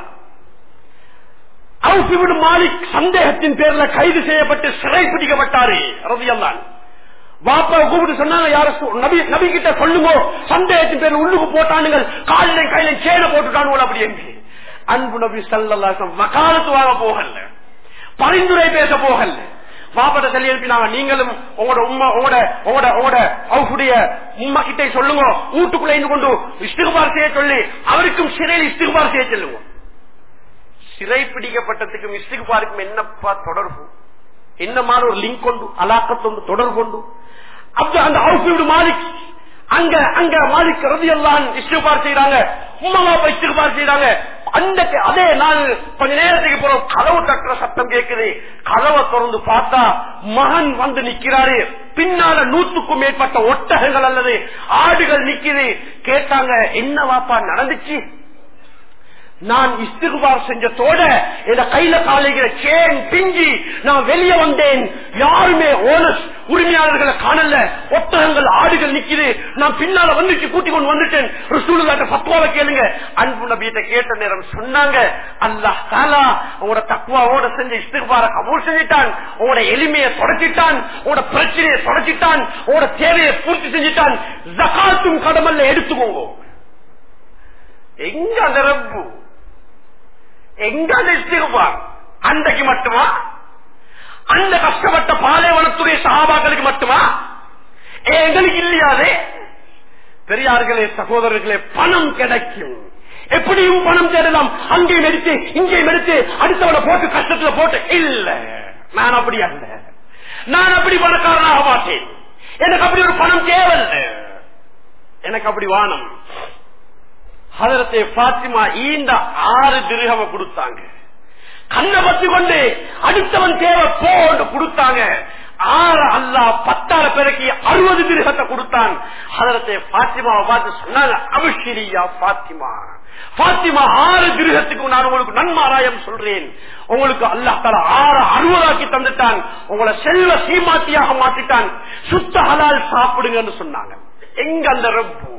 அவுசிவிடு மாலிக் சந்தேகத்தின் பேர்ல கைது செய்யப்பட்டு சிறை பிடிக்கப்பட்டாரு ரவியல்லான் வாப்பா கூப்பிட்டு சொன்னாங்க யார நபி நபி கிட்ட சொல்லுங்க சந்தேகத்தின் பேர் உள்ளுக்கு போட்டானுங்க காலில கையில சேன போட்டுட்டானுங்க அப்படி என்று. அன்பு நபி சல்லாசம் வக்காலத்து வாங்க போகல. பரிந்துரை பேச போகல. வாப்பட சொல்லி எழுப்பினாங்க நீங்களும் உங்களோட உமா உங்களோட உங்களோட உங்களோட அவருடைய உம்மா கிட்ட சொல்லுங்க. வீட்டுக்குள்ள இருந்து கொண்டு இஸ்திகுபார் செய்ய சொல்லி அவருக்கும் சிறையில் இஸ்திகுபார் செய்ய சொல்லுங்க. சிறை பிடிக்கப்பட்டதுக்கும் இஸ்திகுபாருக்கும் என்னப்பா தொடர்பு? என்னமான ஒரு லிங்க் கொண்டு அலாக்கத்தொண்டு தொடர்பு கொண்டு? அப்ப அந்த அவுஃபீடு மாலிக் அங்க அங்க மாலிக் ரவி எல்லாம் இஸ்திகுபார் செய்யறாங்க உம்மா இஸ்திகுபார் செய்யறாங்க அந்த அதே நாள் கொஞ்ச நேரத்துக்கு போறோம் கதவு தட்டுற சத்தம் கேட்குது. கதவை திறந்து பார்த்தா மகன் வந்து நிக்கிறாரு பின்னால நூத்துக்கும் மேற்பட்ட ஒட்டகங்கள் அல்லது ஆடுகள் நிக்குது கேட்டாங்க என்ன வாப்பா நடந்துச்சு? நான் இஸ்திகுபார் செஞ்சதோட என் கையில காலைகிற சேன் பிஞ்சி நான் வெளியே வந்தேன். யாருமே ஓனஸ் உரிமையாளர்களை காணல. ஒட்டகங்கள் ஆடுகள் நிக்குது. நான் பின்னால வந்துச்சு கூட்டி கொண்டு வந்துட்டேன். ரசூலுல்லாட்ட பத்துவாவை கேளுங்க. அன்பு நபியிட்ட கேட்ட நேரம் சொன்னாங்க. அல்லாஹ் தாலா உங்களோட தக்குவாவோட செஞ்ச இஸ்திகுபார கபூர் செஞ்சிட்டான். உங்களோட எளிமையை தொடச்சிட்டான். உங்களோட பிரச்சனையை தொடச்சிட்டான். உங்களோட தேவையை பூர்த்தி செஞ்சிட்டான். ஜகாத்தும் கடமல்ல எடுத்துக்கோங்க. எங்க அந்த ரப்பு? எங்க நிறுத்திருப்பார் அன்றைக்கு மட்டுமா? அந்த கஷ்டப்பட்ட பாலைவனத்துடைய சகாபாக்களுக்கு மட்டுமா? எங்களுக்கு இல்லையாதே? பெரியார்களே சகோதரர்களே பணம் கிடைக்கும். எப்படியும் பணம் தேடலாம். அங்கேயும் எடுத்து இங்கேயும் எடுத்து அடுத்தவனை போட்டு கஷ்டத்துல போட்டு இல்ல. நான் அப்படி அல்ல. நான் அப்படி பணக்காரனாக மாட்டேன். எனக்கு அப்படி ஒரு பணம் தேவையில்ல. எனக்கு அப்படி வானம். அதரத்தை பாத்திமா ஈந்த ஆறு திருகம கொடுத்தாங்க. கண்ணை பத்தி கொண்டு அடுத்தவன் தேவை போன்னு கொடுத்தாங்க. ஆறு அல்லா பத்தாறு பிறகு அறுபது திருகத்தை கொடுத்தான். அதரத்தை பாத்திமாவை பார்த்து சொன்னாங்க அபிஷிரியா பாத்திமா பாத்திமா ஆறு திருகத்துக்கு நான் உங்களுக்கு நன்மாராயம் சொல்றேன். உங்களுக்கு அல்லாஹ் தலா ஆறு அறுபதாக்கி தந்துட்டான். உங்களை செல்வ சீமாத்தியாக மாத்திட்டான். சுத்த ஹலால் சாப்பிடுங்கன்னு சொன்னாங்க. எங்க அந்த ரப்பு?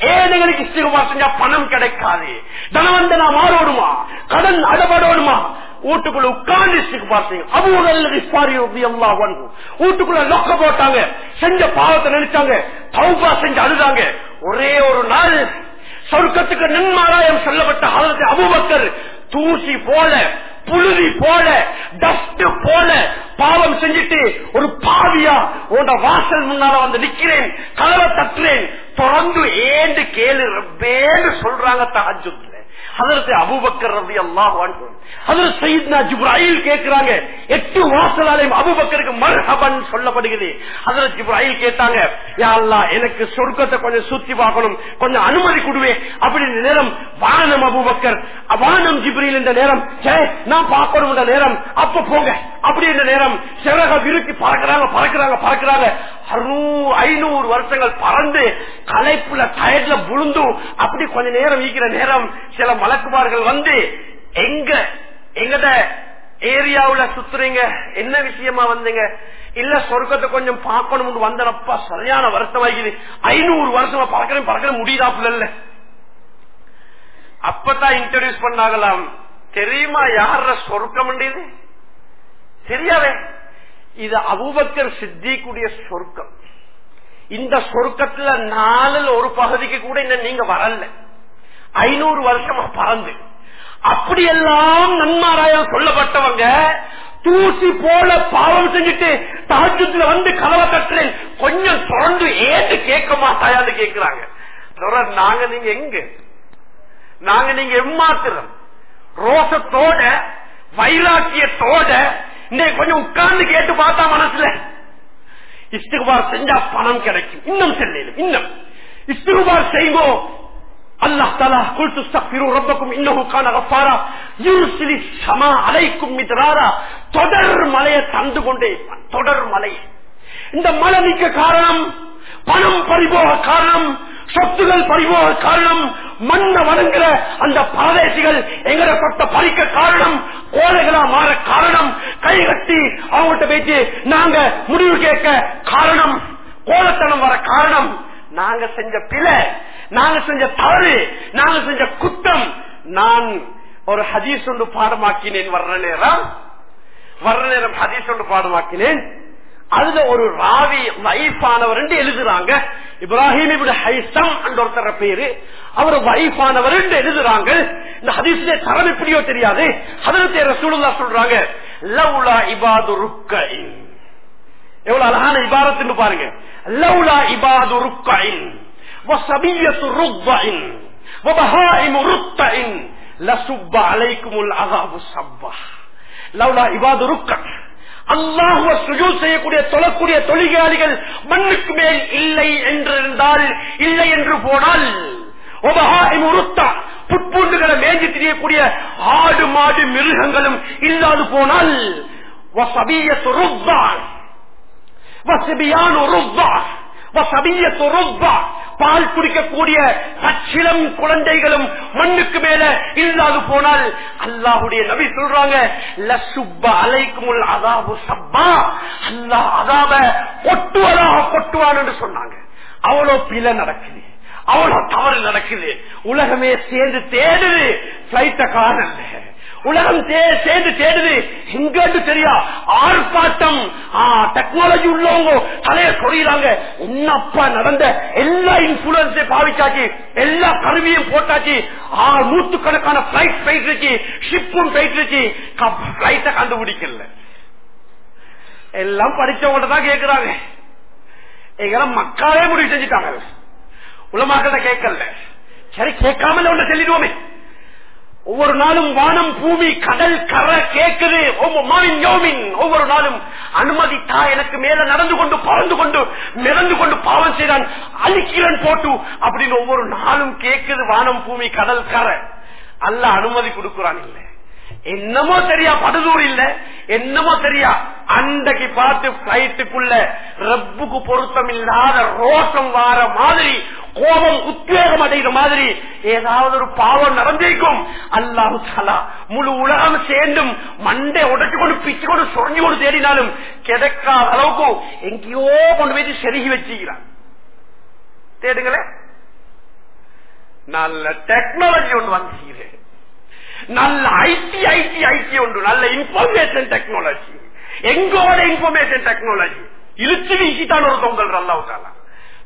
ஏழைகளுக்கு இஸ்திகுமார் செஞ்சா பணம் கிடைக்காது. தனவந்தனா மாறோடுமா கடன் அடபடோடுமா? வீட்டுக்குள்ள உட்கார்ந்து இஸ்திகுமார் செய்யும் அபூரல் வீட்டுக்குள்ள லொக்க போட்டாங்க. செஞ்ச பாவத்தை நினைச்சாங்க. தௌபா செஞ்சு அழுதாங்க. ஒரே ஒரு நாள் சொர்க்கத்துக்கு நன்மாராயம் சொல்லப்பட்ட ஆதரத்தை அபுபக்கர் தூசி போல புழுதி போல டஸ்ட் போல பாவம் செஞ்சுட்டு ஒரு பாவியா உன்னோட வாசல் முன்னால வந்து நிக்கிறேன் கலவை தட்டுறேன் தொடர்ந்து ஏண்டு கேளு ரப்பேன்னு சொல்றாங்க தஹஜுத்ல அதற்கு அபுபக்கர் ரவி அல்லாஹ் அதற்கு சயித்னா ஜிப்ராயில் கேட்கிறாங்க எட்டு வாசலாலையும் அபுபக்கருக்கு மர்ஹபன் சொல்லப்படுகிறது. அதற்கு ஜிப்ராயில் கேட்டாங்க யாழ்லா எனக்கு சொர்க்கத்தை கொஞ்சம் சுத்தி பார்க்கணும் கொஞ்சம் அனுமதி கொடுவே. அப்படி இந்த நேரம் வானம் அபுபக்கர் வானம் ஜிப்ரில் இந்த நேரம் சே நான் பார்க்கணும் இந்த நேரம் அப்ப போங்க. அப்படி இந்த நேரம் சிறக விருத்தி பறக்கிறாங்க பறக்கிறாங்க பறக்கிறாங்க. ஐநூறு வருஷங்கள் பறந்து கலைப்புல டயர்ல புழுந்து அப்படி கொஞ்ச நேரம் ஈக்கிற நேரம் சில மலக்குமார்கள் வந்து எங்க எங்கட ஏரியாவுல சுத்துறீங்க? என்ன விஷயமா வந்தீங்க? இல்ல சொர்க்கத்தை கொஞ்சம் பார்க்கணும். வந்தனப்பா சரியான வருஷம் ஆகிது ஐநூறு வருஷமா பறக்கிறேன் பறக்கிறேன் முடியுதா இல்ல. அப்பதான் இன்ட்ரடியூஸ் பண்ணாகலாம் தெரியுமா யார சொர்க்கம் தெரியாவே இது அபூபக்கர் சித்திக்குடைய சொர்க்கம். இந்த சொர்க்கத்துல நாளில் ஒரு பகுதிக்கு கூட இன்னும் நீங்க வரல. ஐநூறு வருஷமா பறந்து. அப்படியெல்லாம் நன்மாராயம் சொல்லப்பட்டவங்க தூசி போல பாவம் செஞ்சுட்டு தாஜத்துல வந்து கதவை கட்டுறேன் கொஞ்சம் தொடர்ந்து ஏன்னு கேட்க மாட்டாயான்னு கேட்கிறாங்க நாங்க நீங்க எங்க? நாங்க நீங்க எம்மாத்திரம்? ரோசத்தோட வைராக்கியத்தோட இன்னைக்கு கொஞ்சம் உட்கார்ந்து கேட்டு பார்த்தா மனசுல. இஸ்திகுபார் செஞ்சா பணம் கிடைக்கும். இன்னும் செல்லும் இன்னும். இஸ்திகுபார் செய்வோம் அல்லாஹ் தலா குல்து ஸ்தக்பிரு ரப்பக்கும் இன்னும் கான கஃபாரா அலைக்கும் மித்ராரா. தொடர் மலையை தந்து கொண்டே தொடர் மலை இந்த மலை நிக்க காரணம் பணம் பறிபோக காரணம் சொத்துகள் பறிபோக காரணம் மண்ண வணங்குற அந்த பாதேசிகள் எங்களை பட்ட பறிக்க காரணம் கோலைகளா மாற காரணம் கை கட்டி அவங்ககிட்ட பேச்சு நாங்க முடிவு கேட்க காரணம் கோலத்தனம் வர காரணம். நாங்க செஞ்ச பிழை நாங்க செஞ்ச தவறு நாங்க செஞ்ச குத்தம் நான் ஒரு ஹதீஸ் ஒன்று பாடமாக்கினேன் வர்ற நேரம். வர்ற நேரம் ஹதீஸ் ஒன்று பாடமாக்கினேன். அதுல ஒரு ராவி வைஃபானவர் எழுதுறாங்க. இப்ராஹிம் ஹைசம் என்ற ஒருத்தர பேரு. அவர் வைஃபானவர் எழுதுறாங்க. இந்த ஹதீசுடைய தரம் எப்படியோ தெரியாது. ஹதரத்தை ரசூலுல்லா சொல்றாங்க லவுலா இபாது ருக்கைன் எவ்வளவு அழகான இபாரத்துன்னு பாருங்க. லவுலா இபாது ருக்கைன் வசபியத்து ருக்கைன் வபஹாயிமு ருக்கைன் இபாது ருக்கைன் அல்லாஹுவ சுஜூல் செய்யக்கூடிய தொழக்கூடிய தொழிலாளிகள் மண்ணுக்கு மேல் இல்லை என்றிருந்தால் இல்லை என்று போனால் புட்பூண்டுகளை மேஞ்சி திரியக்கூடிய ஆடு மாடு மிருகங்களும் இல்லாது போனால் பால் குடிக்கக்கூடிய பச்சிலம் குழந்தைகளும் மண்ணுக்கு மேல இல்லாது போனால் அல்லாஹுடைய நபி சொல்றாங்க அலைக்குமுல் சப்பா. அல்லாஹ் அதாப கொட்டுவதாக கொட்டுவான் என்று சொன்னாங்க. அவ்வளோ பில நடக்குது. அவ்வளோ தவறு நடக்குது. உலகமே சேர்ந்து தேடுது. பிளைட்ட காணல உலகம் சேர்ந்து தேடுது. எங்கன்னு தெரியா? ஆர்ப்பாட்டம். டெக்னாலஜி உள்ளவங்க தலைய சொறியிறாங்க என்னப்பா நடந்த எல்லா இன்ஃபுளுன்ஸை பாவிச்சாச்சு. எல்லா கருவியும் போட்டாச்சு. நூத்து கணக்கான பிளைட் போயிட்டு ஷிப்பும் போயிட்டு பிளைட்ட கண்டுபிடிக்கல. எல்லாம் படிச்சவங்கள்ட்ட தான் கேட்கிறாங்க எங்கெல்லாம் மக்களே முடிவு செஞ்சுட்டாங்க. உலமாக்கிட்ட கேட்கல சரி கேட்காமல ஒன்று சொல்லிடுவோமே. ஒவ்வொரு நாளும் வானம் பூமி கடல் கரை கேட்குது ஒவ்வொரு நாளும் அனுமதி தா எனக்கு மேல நடந்து கொண்டு பறந்து கொண்டு மிதந்து கொண்டு பாவம் செய்தான். அழிக்கிறன் போட்டு அப்படின்னு ஒவ்வொரு நாளும் கேட்குது வானம் பூமி கடல் கரை. அல்ல அனுமதி கொடுக்கிறான் இல்ல. என்னமோ தெரியா படுதூர் இல்ல. என்னமோ தெரியா அண்டைக்கு பார்த்து பிளைட்டுக்குள்ள ரப்புக்கு பொருத்தம் இல்லாத ரோஷம் வார மாதிரி கோபம் உத்வேகம் அடைகிற மாதிரி ஏதாவது ஒரு பாவம் நடந்திருக்கும். அல்லாஹு முழு உலகம் சேர்ந்தும் மண்டை உடைச்சு கொண்டு பிச்சு கொண்டு சுரஞ்சி கொண்டு தேடினாலும் கிடைக்காத அளவுக்கு எங்கேயோ கொண்டு போய் செருகி வச்சுக்கிறான். தேடுங்களேன் நல்ல டெக்னாலஜி ஒன்று வந்துகிறேன் நல்ல ஐடி ஐடி ஐடி உண்டு நல்ல இன்ஃபர்மேஷன் டெக்னாலஜி எங்கோட இன்ஃபர்மேஷன் டெக்னாலஜி இழுத்து வீசித்தான் ஒரு தொங்கல் அல்லாவுக்கால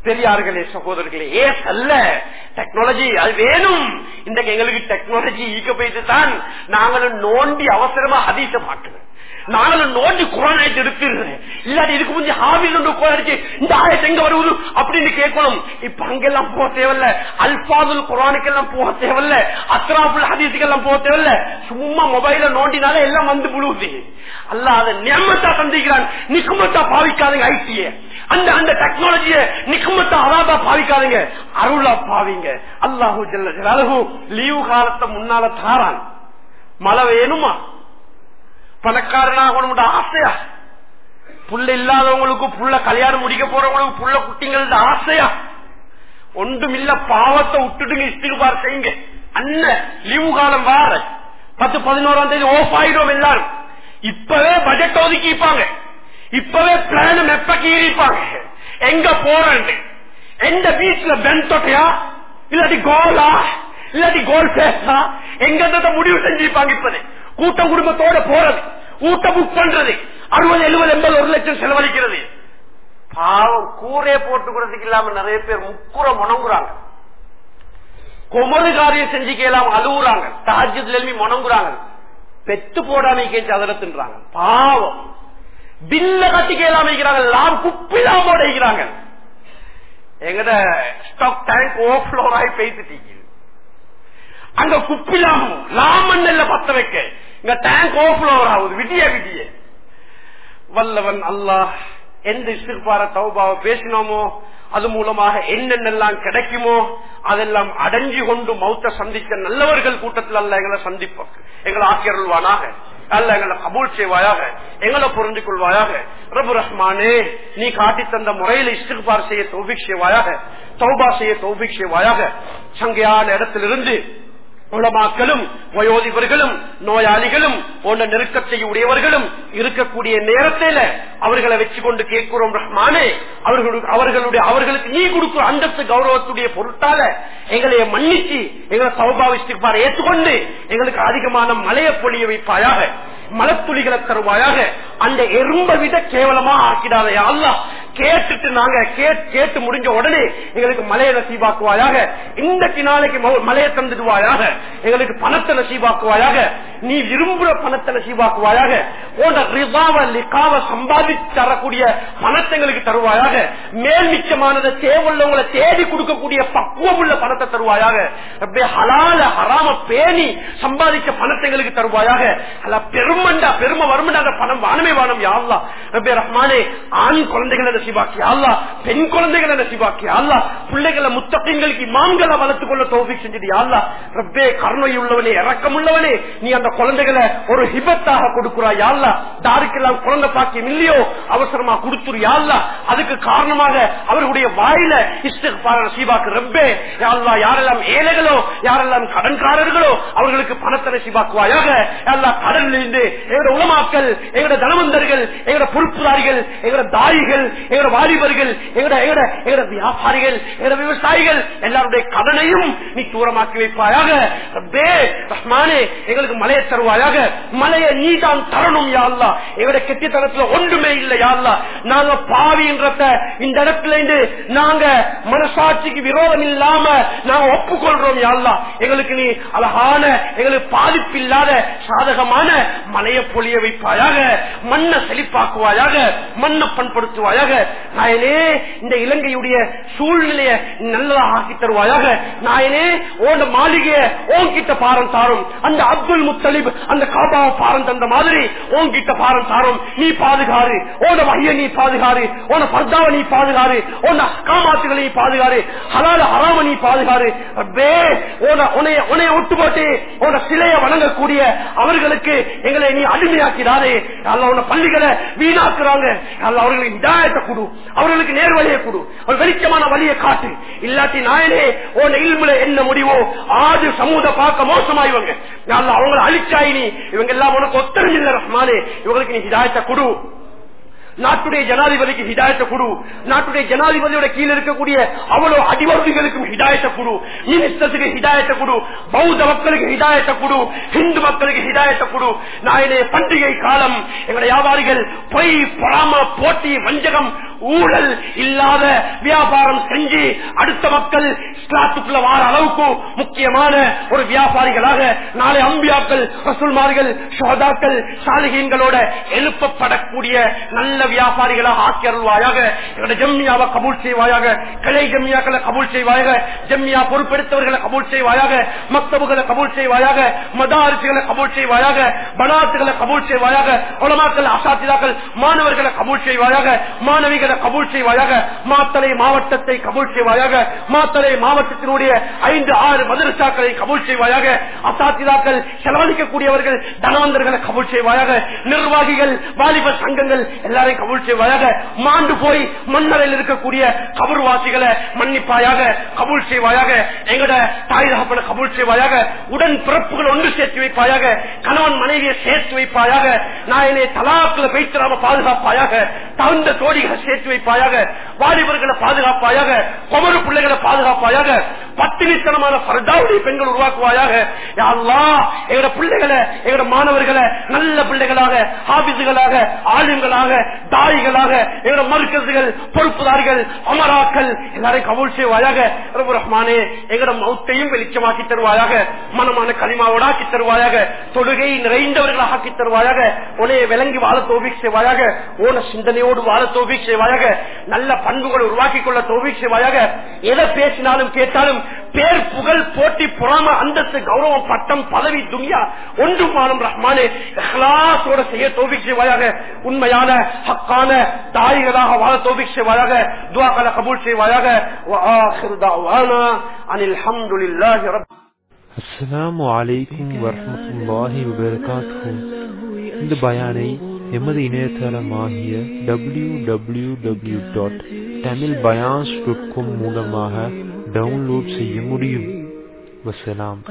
பெரியார்களே சகோதரர்களே ஏ அல்ல? டெக்னாலஜி அது வேணும். இன்றைக்கு எங்களுக்கு டெக்னாலஜி ஈக்க போயிட்டு தான். நாங்களும் நோண்டி அவசரமா அதிச பார்க்கிறோம். நாங்களும் நோண்டி குரானாயிட்டு இருக்கிறேன் இல்லாட்டி இதுக்கு முந்தைய ஹாவில் ஒன்று குரானிச்சு இந்த ஆயத்தை எங்க வருவது? அப்படின்னு கேட்கணும். இப்ப அங்கெல்லாம் போக தேவையில்ல. அல்பாதுல் குரானுக்கெல்லாம் போக தேவையில்ல. அத்ராபுல் ஹதீஸுக்கெல்லாம் போக தேவையில்ல. சும்மா மொபைல நோண்டினாலே எல்லாம் வந்து முழுவுது அல்ல அதை நியமத்தா சந்திக்கிறான். நிக்குமத்தா பாவிக்காதுங்க ஐடிய. அந்த அந்த டெக்னாலஜிய நிக்குமத்தா அதாதா பாவிக்காதீங்க. அருளா பாவிங்க. அல்லாஹூ ஜல்ல லீவு காலத்தை முன்னால தாரான். மழை வேணுமா? பணக்காரனாகணும் ஆசையா? புள்ள இல்லாதவங்களுக்கு புள்ள கல்யாணம் முடிக்க போறவங்களுக்கு புள்ள குட்டிங்களது ஆசையா? ஒன்றும் இல்ல பாவத்தை விட்டுடுங்க இஸ்திருபார் செய்யுங்க. அண்ண லீவு காலம் வார. பத்து பதினோராம் தேதி ஓஃப் ஆயிடும் எல்லாரும். இப்பவே பட்ஜெட் ஒதுக்கிப்பாங்க. இப்பவே பிளான் எப்ப கீறிப்பாங்க. எங்க போறேன் எந்த பீச்ல பென் தொட்டையா? இல்லாட்டி கோலா இல்லாட்டி கோல் பேசா எங்க முடிவு செஞ்சிருப்பாங்க இப்பதே. கூட்ட குடும்பத்தோட போறது. ஊட்ட புக் பண்றது. அறுபது எழுபது எண்பது ஒரு லட்சம் செலவழிக்கிறது. பாவம் கூரே போட்டுக்கிறதுக்கு இல்லாம நிறைய பேர் முக்குற முணங்குறாங்க. குமரு காரியம் செஞ்சுக்கலாம் அழுகுறாங்க தாஜத்துல எழுமி முணங்குறாங்க. பெத்து போடாம கேச்சு அதரத்துன்றாங்க. பாவம். பில்ல கட்டி கேளாம வைக்கிறாங்க லாம் குப்பிலாம் எங்கட ஸ்டாக் டேங்க் ஓவர்ஃபிளோர் ஆகி பேசிட்டீங்க அங்க குப்பிலாமும் லாமண்ணல்ல பத்த வைக்க. இங்க டேங்க் ஓவர்ஃபிளோர் ஆகுது விடிய விடிய. வல்லவன் அல்லாஹ் எந்த இஸ்திருப்பார தௌபாவை பேசினோமோ அது மூலமாக என்னென்னலாம் கிடைக்குமோ அதெல்லாம் அடைஞ்சு கொண்டு மௌத்த சந்திக்க நல்லவர்கள் கூட்டத்தில் அல்ல எங்களை சந்திப்ப எங்களை ஆக்கியருள்வானாக. அல்ல எங்களை கபூல் செய்வாயாக எங்களை புரிஞ்சு கொள்வாயாக ரபு ரஹ்மானே நீ காட்டி தந்த முறையில் இஸ்திருப்பார் செய்ய தௌபிக் செய்வாயாக தௌபா செய்ய தௌபிக் செய்வாயாக. சங்கையான இடத்திலிருந்து உளமாக்களும் வயோதிபர்களும் நோயாளிகளும் போன்ற நெருக்கத்தை உடையவர்களும் இருக்கக்கூடிய நேரத்தில அவர்களை வச்சு கொண்டு கேட்கிறோம் ரஹ்மானே அவர்களுடைய அவர்களுடைய அவர்களுக்கு நீ கொடுக்கிற அந்தஸ்து கௌரவத்துடைய பொருட்டால எங்களை மன்னிச்சு எங்களை சௌபாவிஸ்திருப்பார் ஏற்றுக்கொண்டு எங்களுக்கு அதிகமான மலைய பொழிய வைப்பாயாக மலத்துளிகளை தருவாயாக அந்த எறும்ப விட கேவலமா ஆக்கிடாத அல்லா கேட்டுட்டு நாங்க கேட்டு முடிஞ்ச உடனே எங்களுக்கு மலையை நசீபாக்குவாயாக இன்றைக்கு நாளைக்கு மலையை தந்துடுவாயாக எங்களுக்கு பணத்தை நசீபாக்குவாயாக நீ விரும்புற பணத்தை நசீபாக்குவாயாக போன்ற லிகாவ சம்பாதிச்சு தரக்கூடிய பணத்தை எங்களுக்கு தருவாயாக மேல் மிச்சமானதை தேவையுள்ளவங்களை தேடி கொடுக்கக்கூடிய பக்குவம் உள்ள பணத்தை தருவாயாக அப்படியே ஹலால ஹராம பேணி சம்பாதிக்க பணத்தை எங்களுக்கு தருவாயாக அல்ல பெருமண்டா பெருமை வருமண்டா அந்த பணம் வானமே வானம் யாழ்லா ரப்பே ரஹ்மானே ஆண் குழந்தைகளை நசிபாக்கி அல்லா பெண் குழந்தைகளை நசிபாக்கி அல்லா பிள்ளைகளை முத்தப்பிங்களுக்கு இமாம்களை வளர்த்துக் கொள்ள தோல்வி செஞ்சது அல்லா ரப்பே கருணை உள்ளவனே இறக்கம் உள்ளவனே நீ அந்த குழந்தைகளை ஒரு ஹிபத்தாக கொடுக்குறா யாழ்லா தாருக்கெல்லாம் குழந்தை பாக்கியம் இல்லையோ அவசரமா கொடுத்துரு யாழ்லா அதுக்கு காரணமாக அவர்களுடைய வாயில இஷ்டப்பார நசிபாக்கு ரப்பே யாழ்லா யாரெல்லாம் ஏழைகளோ யாரெல்லாம் கடன்காரர்களோ அவர்களுக்கு பணத்தை நசிபாக்குவாயாக. எல்லா கடலில் இருந்து எங்களோட உலமாக்கள் எங்களோட தனவந்தர்கள் எங்களோட பொறுப்புதாரிகள் எங்களோட தாயிகள் எங்களோட வாலிபர்கள் எங்களோட எங்களோட எங்களோட வியாபாரிகள் எங்களோட விவசாயிகள் எல்லாருடைய கடனையும் நீ தூரமாக்கி வைப்பாயாக. ரஹ்மானே எங்களுக்கு மலையை தருவாயாக. மலையை நீ தான் தரணும் யாழ்லா எங்களுடைய கெட்டித்தனத்துல ஒன்றுமே இல்லை யாழ்லா நாங்க பாவின்றத இந்த இடத்துல இருந்து நாங்க மனசாட்சிக்கு விரோதம் இல்லாம நாங்க ஒப்புக்கொள்றோம் யாழ்லா எங்களுக்கு நீ அழகான எங்களுக்கு பாதிப்பு இல்லாத சாதகமான மலையை பொழிய வைப்பாயாக மண்ணை செழிப்பாக்குவாயாக மண்ணை பண்படுத்துவாயாக நாயனே இந்த இலங்கையுடைய சூழ்நிலைய நல்லதா ஆக்கி தருவாயாக. நாயனே ஓட மாளிகைய ஓங்கிட்ட பாரம் தாரும். அந்த அப்துல் முத்தலிப் அந்த காபாவை பாரம் தந்த மாதிரி ஓங்கிட்ட பாரம் தாரும். நீ பாதுகாரு ஓட வகைய நீ பாதுகாரு ஓன பர்தாவை நீ பாதுகாரு ஓன காமாத்துகளை நீ பாதுகாரு ஹலால ஹராம நீ பாதுகாரு அப்பே ஓன உனைய உனைய விட்டு போட்டு உன சிலைய வணங்கக்கூடிய அவர்களுக்கு எங்களை நீ அடிமையாக்கிறாரே அல்ல உன பள்ளிகளை வீணாக்குறாங்க. அல்ல அவர்களுக்கு இதாயத்தை கொடு. அவர்களுக்கு நேர் வழியை கொடு. ஒரு வெளிச்சமான வழியை காட்டு. இல்லாட்டி நாயனே உன் இல்முல என்ன முடிவோ ஆது சமூக பார்க்க மோசமாயிவங்க அல்ல அவங்களை அழிச்சாயினி. இவங்க எல்லாம் உனக்கு ஒத்தரம் இல்ல ரஹ்மானே. இவங்களுக்கு நீ இதாயத்தை கொடு. நாட்டுடைய ஜனாதிபதிக்கு ஹிதாயத்தை குடு. நாட்டுடைய ஜனாதிபதியோட கீழே இருக்கக்கூடிய அவ்வளவு அடிவருதிகளுக்கும் ஹிதாயத்தை குடு. மினிஸ்டருக்கு ஹிதாயத்தை குடு. பௌத்த மக்களுக்கு ஹிதாயத்தை குடு. ஹிந்து மக்களுக்கு ஹிதாயத்தை குடு. நாயனே பண்டிகை காலம். எங்களுடைய வியாபாரிகள் பொய் பொறாம போட்டி வஞ்சகம் ஊழல் இல்லாத வியாபாரம் செஞ்சு அடுத்த மக்கள் இஸ்லாத்துக்குள்ள வார அளவுக்கு முக்கியமான ஒரு வியாபாரிகளாக நாளை அம்பியாக்கள் ரசூல்மார்கள் சோதாக்கள் சாலிகீன்களோட எழுப்பப்படக்கூடிய நல்ல வியாபாரிகளாக ஆக்கி அருள்வாயாக எங்களுடைய ஜம்மியாவை கபூல் செய்வாயாக கிளை ஜம்மியாக்களை கபூல் செய்வாயாக ஜம்மியா பொறுப்பெடுத்தவர்களை கபூல் செய்வாயாக மக்தபுகளை கபூல் செய்வாயாக மதாரிசுகளை கபூல் செய்வாயாக பனாத்துகளை கபூல் செய்வாயாக உலமாக்கள் அசாத்திதாக்கள் மாணவர்களை கபூல் செய்வாயாக மாணவிகளை கபூல் செய்வாயாக மாத்தலை மாவட்டத்தை கபூல் செய்வாயாக மாத்தலை மாவட்டத்தினுடைய ஐந்து ஆறு மதரசாக்களை கபூல் செய்வாயாக அசாத்திதாக்கள் செலவழிக்கக்கூடியவர்கள் தனவந்தர்களை கபூல் செய்வாயாக நிர்வாகிகள் வாலிப சங்கங்கள் எல்லாரையும் கபூல் செய்வாயாக மாண்டு போய் மன்னரில் இருக்கக்கூடிய கபூர்வாசிகளை மன்னிப்பாயாக கபூல் செய்வாயாக எங்கட தாய் தகப்பனை கபூல் செய்வாயாக உடன் பிறப்புகள் ஒன்று சேர்த்து வைப்பாயாக கணவன் மனைவியை சேர்த்து வைப்பாயாக நான் என்னை தலாக்கில் வைத்திராம பாதுகாப்பாயாக தகுந்த தோழிகளை சேர்த்து வைப்பாயாக வாலிபர்களை பாதுகாப்பாயாக குமரு பிள்ளைகளை பாதுகாப்பாயாக பத்தினித்தனமான பரதாவுடைய பெண்கள் உருவாக்குவாயாக. யாழ்லா எங்களோட பிள்ளைகளை எங்களோட மாணவர்களை நல்ல பிள்ளைகளாக ஆபிசுகளாக ஆளுங்களாக தாய்களாக எங்களோட மருக்கசுகள் பொறுப்புதார்கள் அமராக்கள் எல்லாரையும் கவுல் செய்வாயாக. ரபு ரஹ்மானே எங்களோட மௌத்தையும் வெளிச்சமாக்கி தருவாயாக. மனமான களிமாவோடாக்கி தருவாயாக. தொழுகை நிறைந்தவர்களாக ஆக்கி தருவாயாக. உனையை விளங்கி வாழ தோபிக் செய்வாயாக. ஓன சிந்தனையோடு வாழ தோபிக் செய்வாயாக. நல்ல பண்புகளை உருவாக்கி கொள்ள தோபிக் செய்வாயாக. எதை பேசினாலும் கேட்டாலும் பேர் புகழ் போட்டி பொறாம அந்தஸ்து கௌரவம் பட்டம் பதவி துனியா ஒன்று மாறும் ரஹ்மானே. செய்ய தோபிக் செய்வாயாக. உண்மையான ஹக்கான தாய்களாக வாழ தோபிக் செய்வாயாக துவாக்களை கபூல் செய்வாயாக وآخر دعوانا عن الحمد لله رب அஸ்ஸலாமு அலைக்கும் வரஹ்மத்துல்லாஹி வபரகாத்துஹு இந்த பயானை எமது இணையதளமாகிய W W W dot Tamil பயான்ஸ் dot com மூலமாக டவுன்லோட் செய்ய முடியும் வசலாம்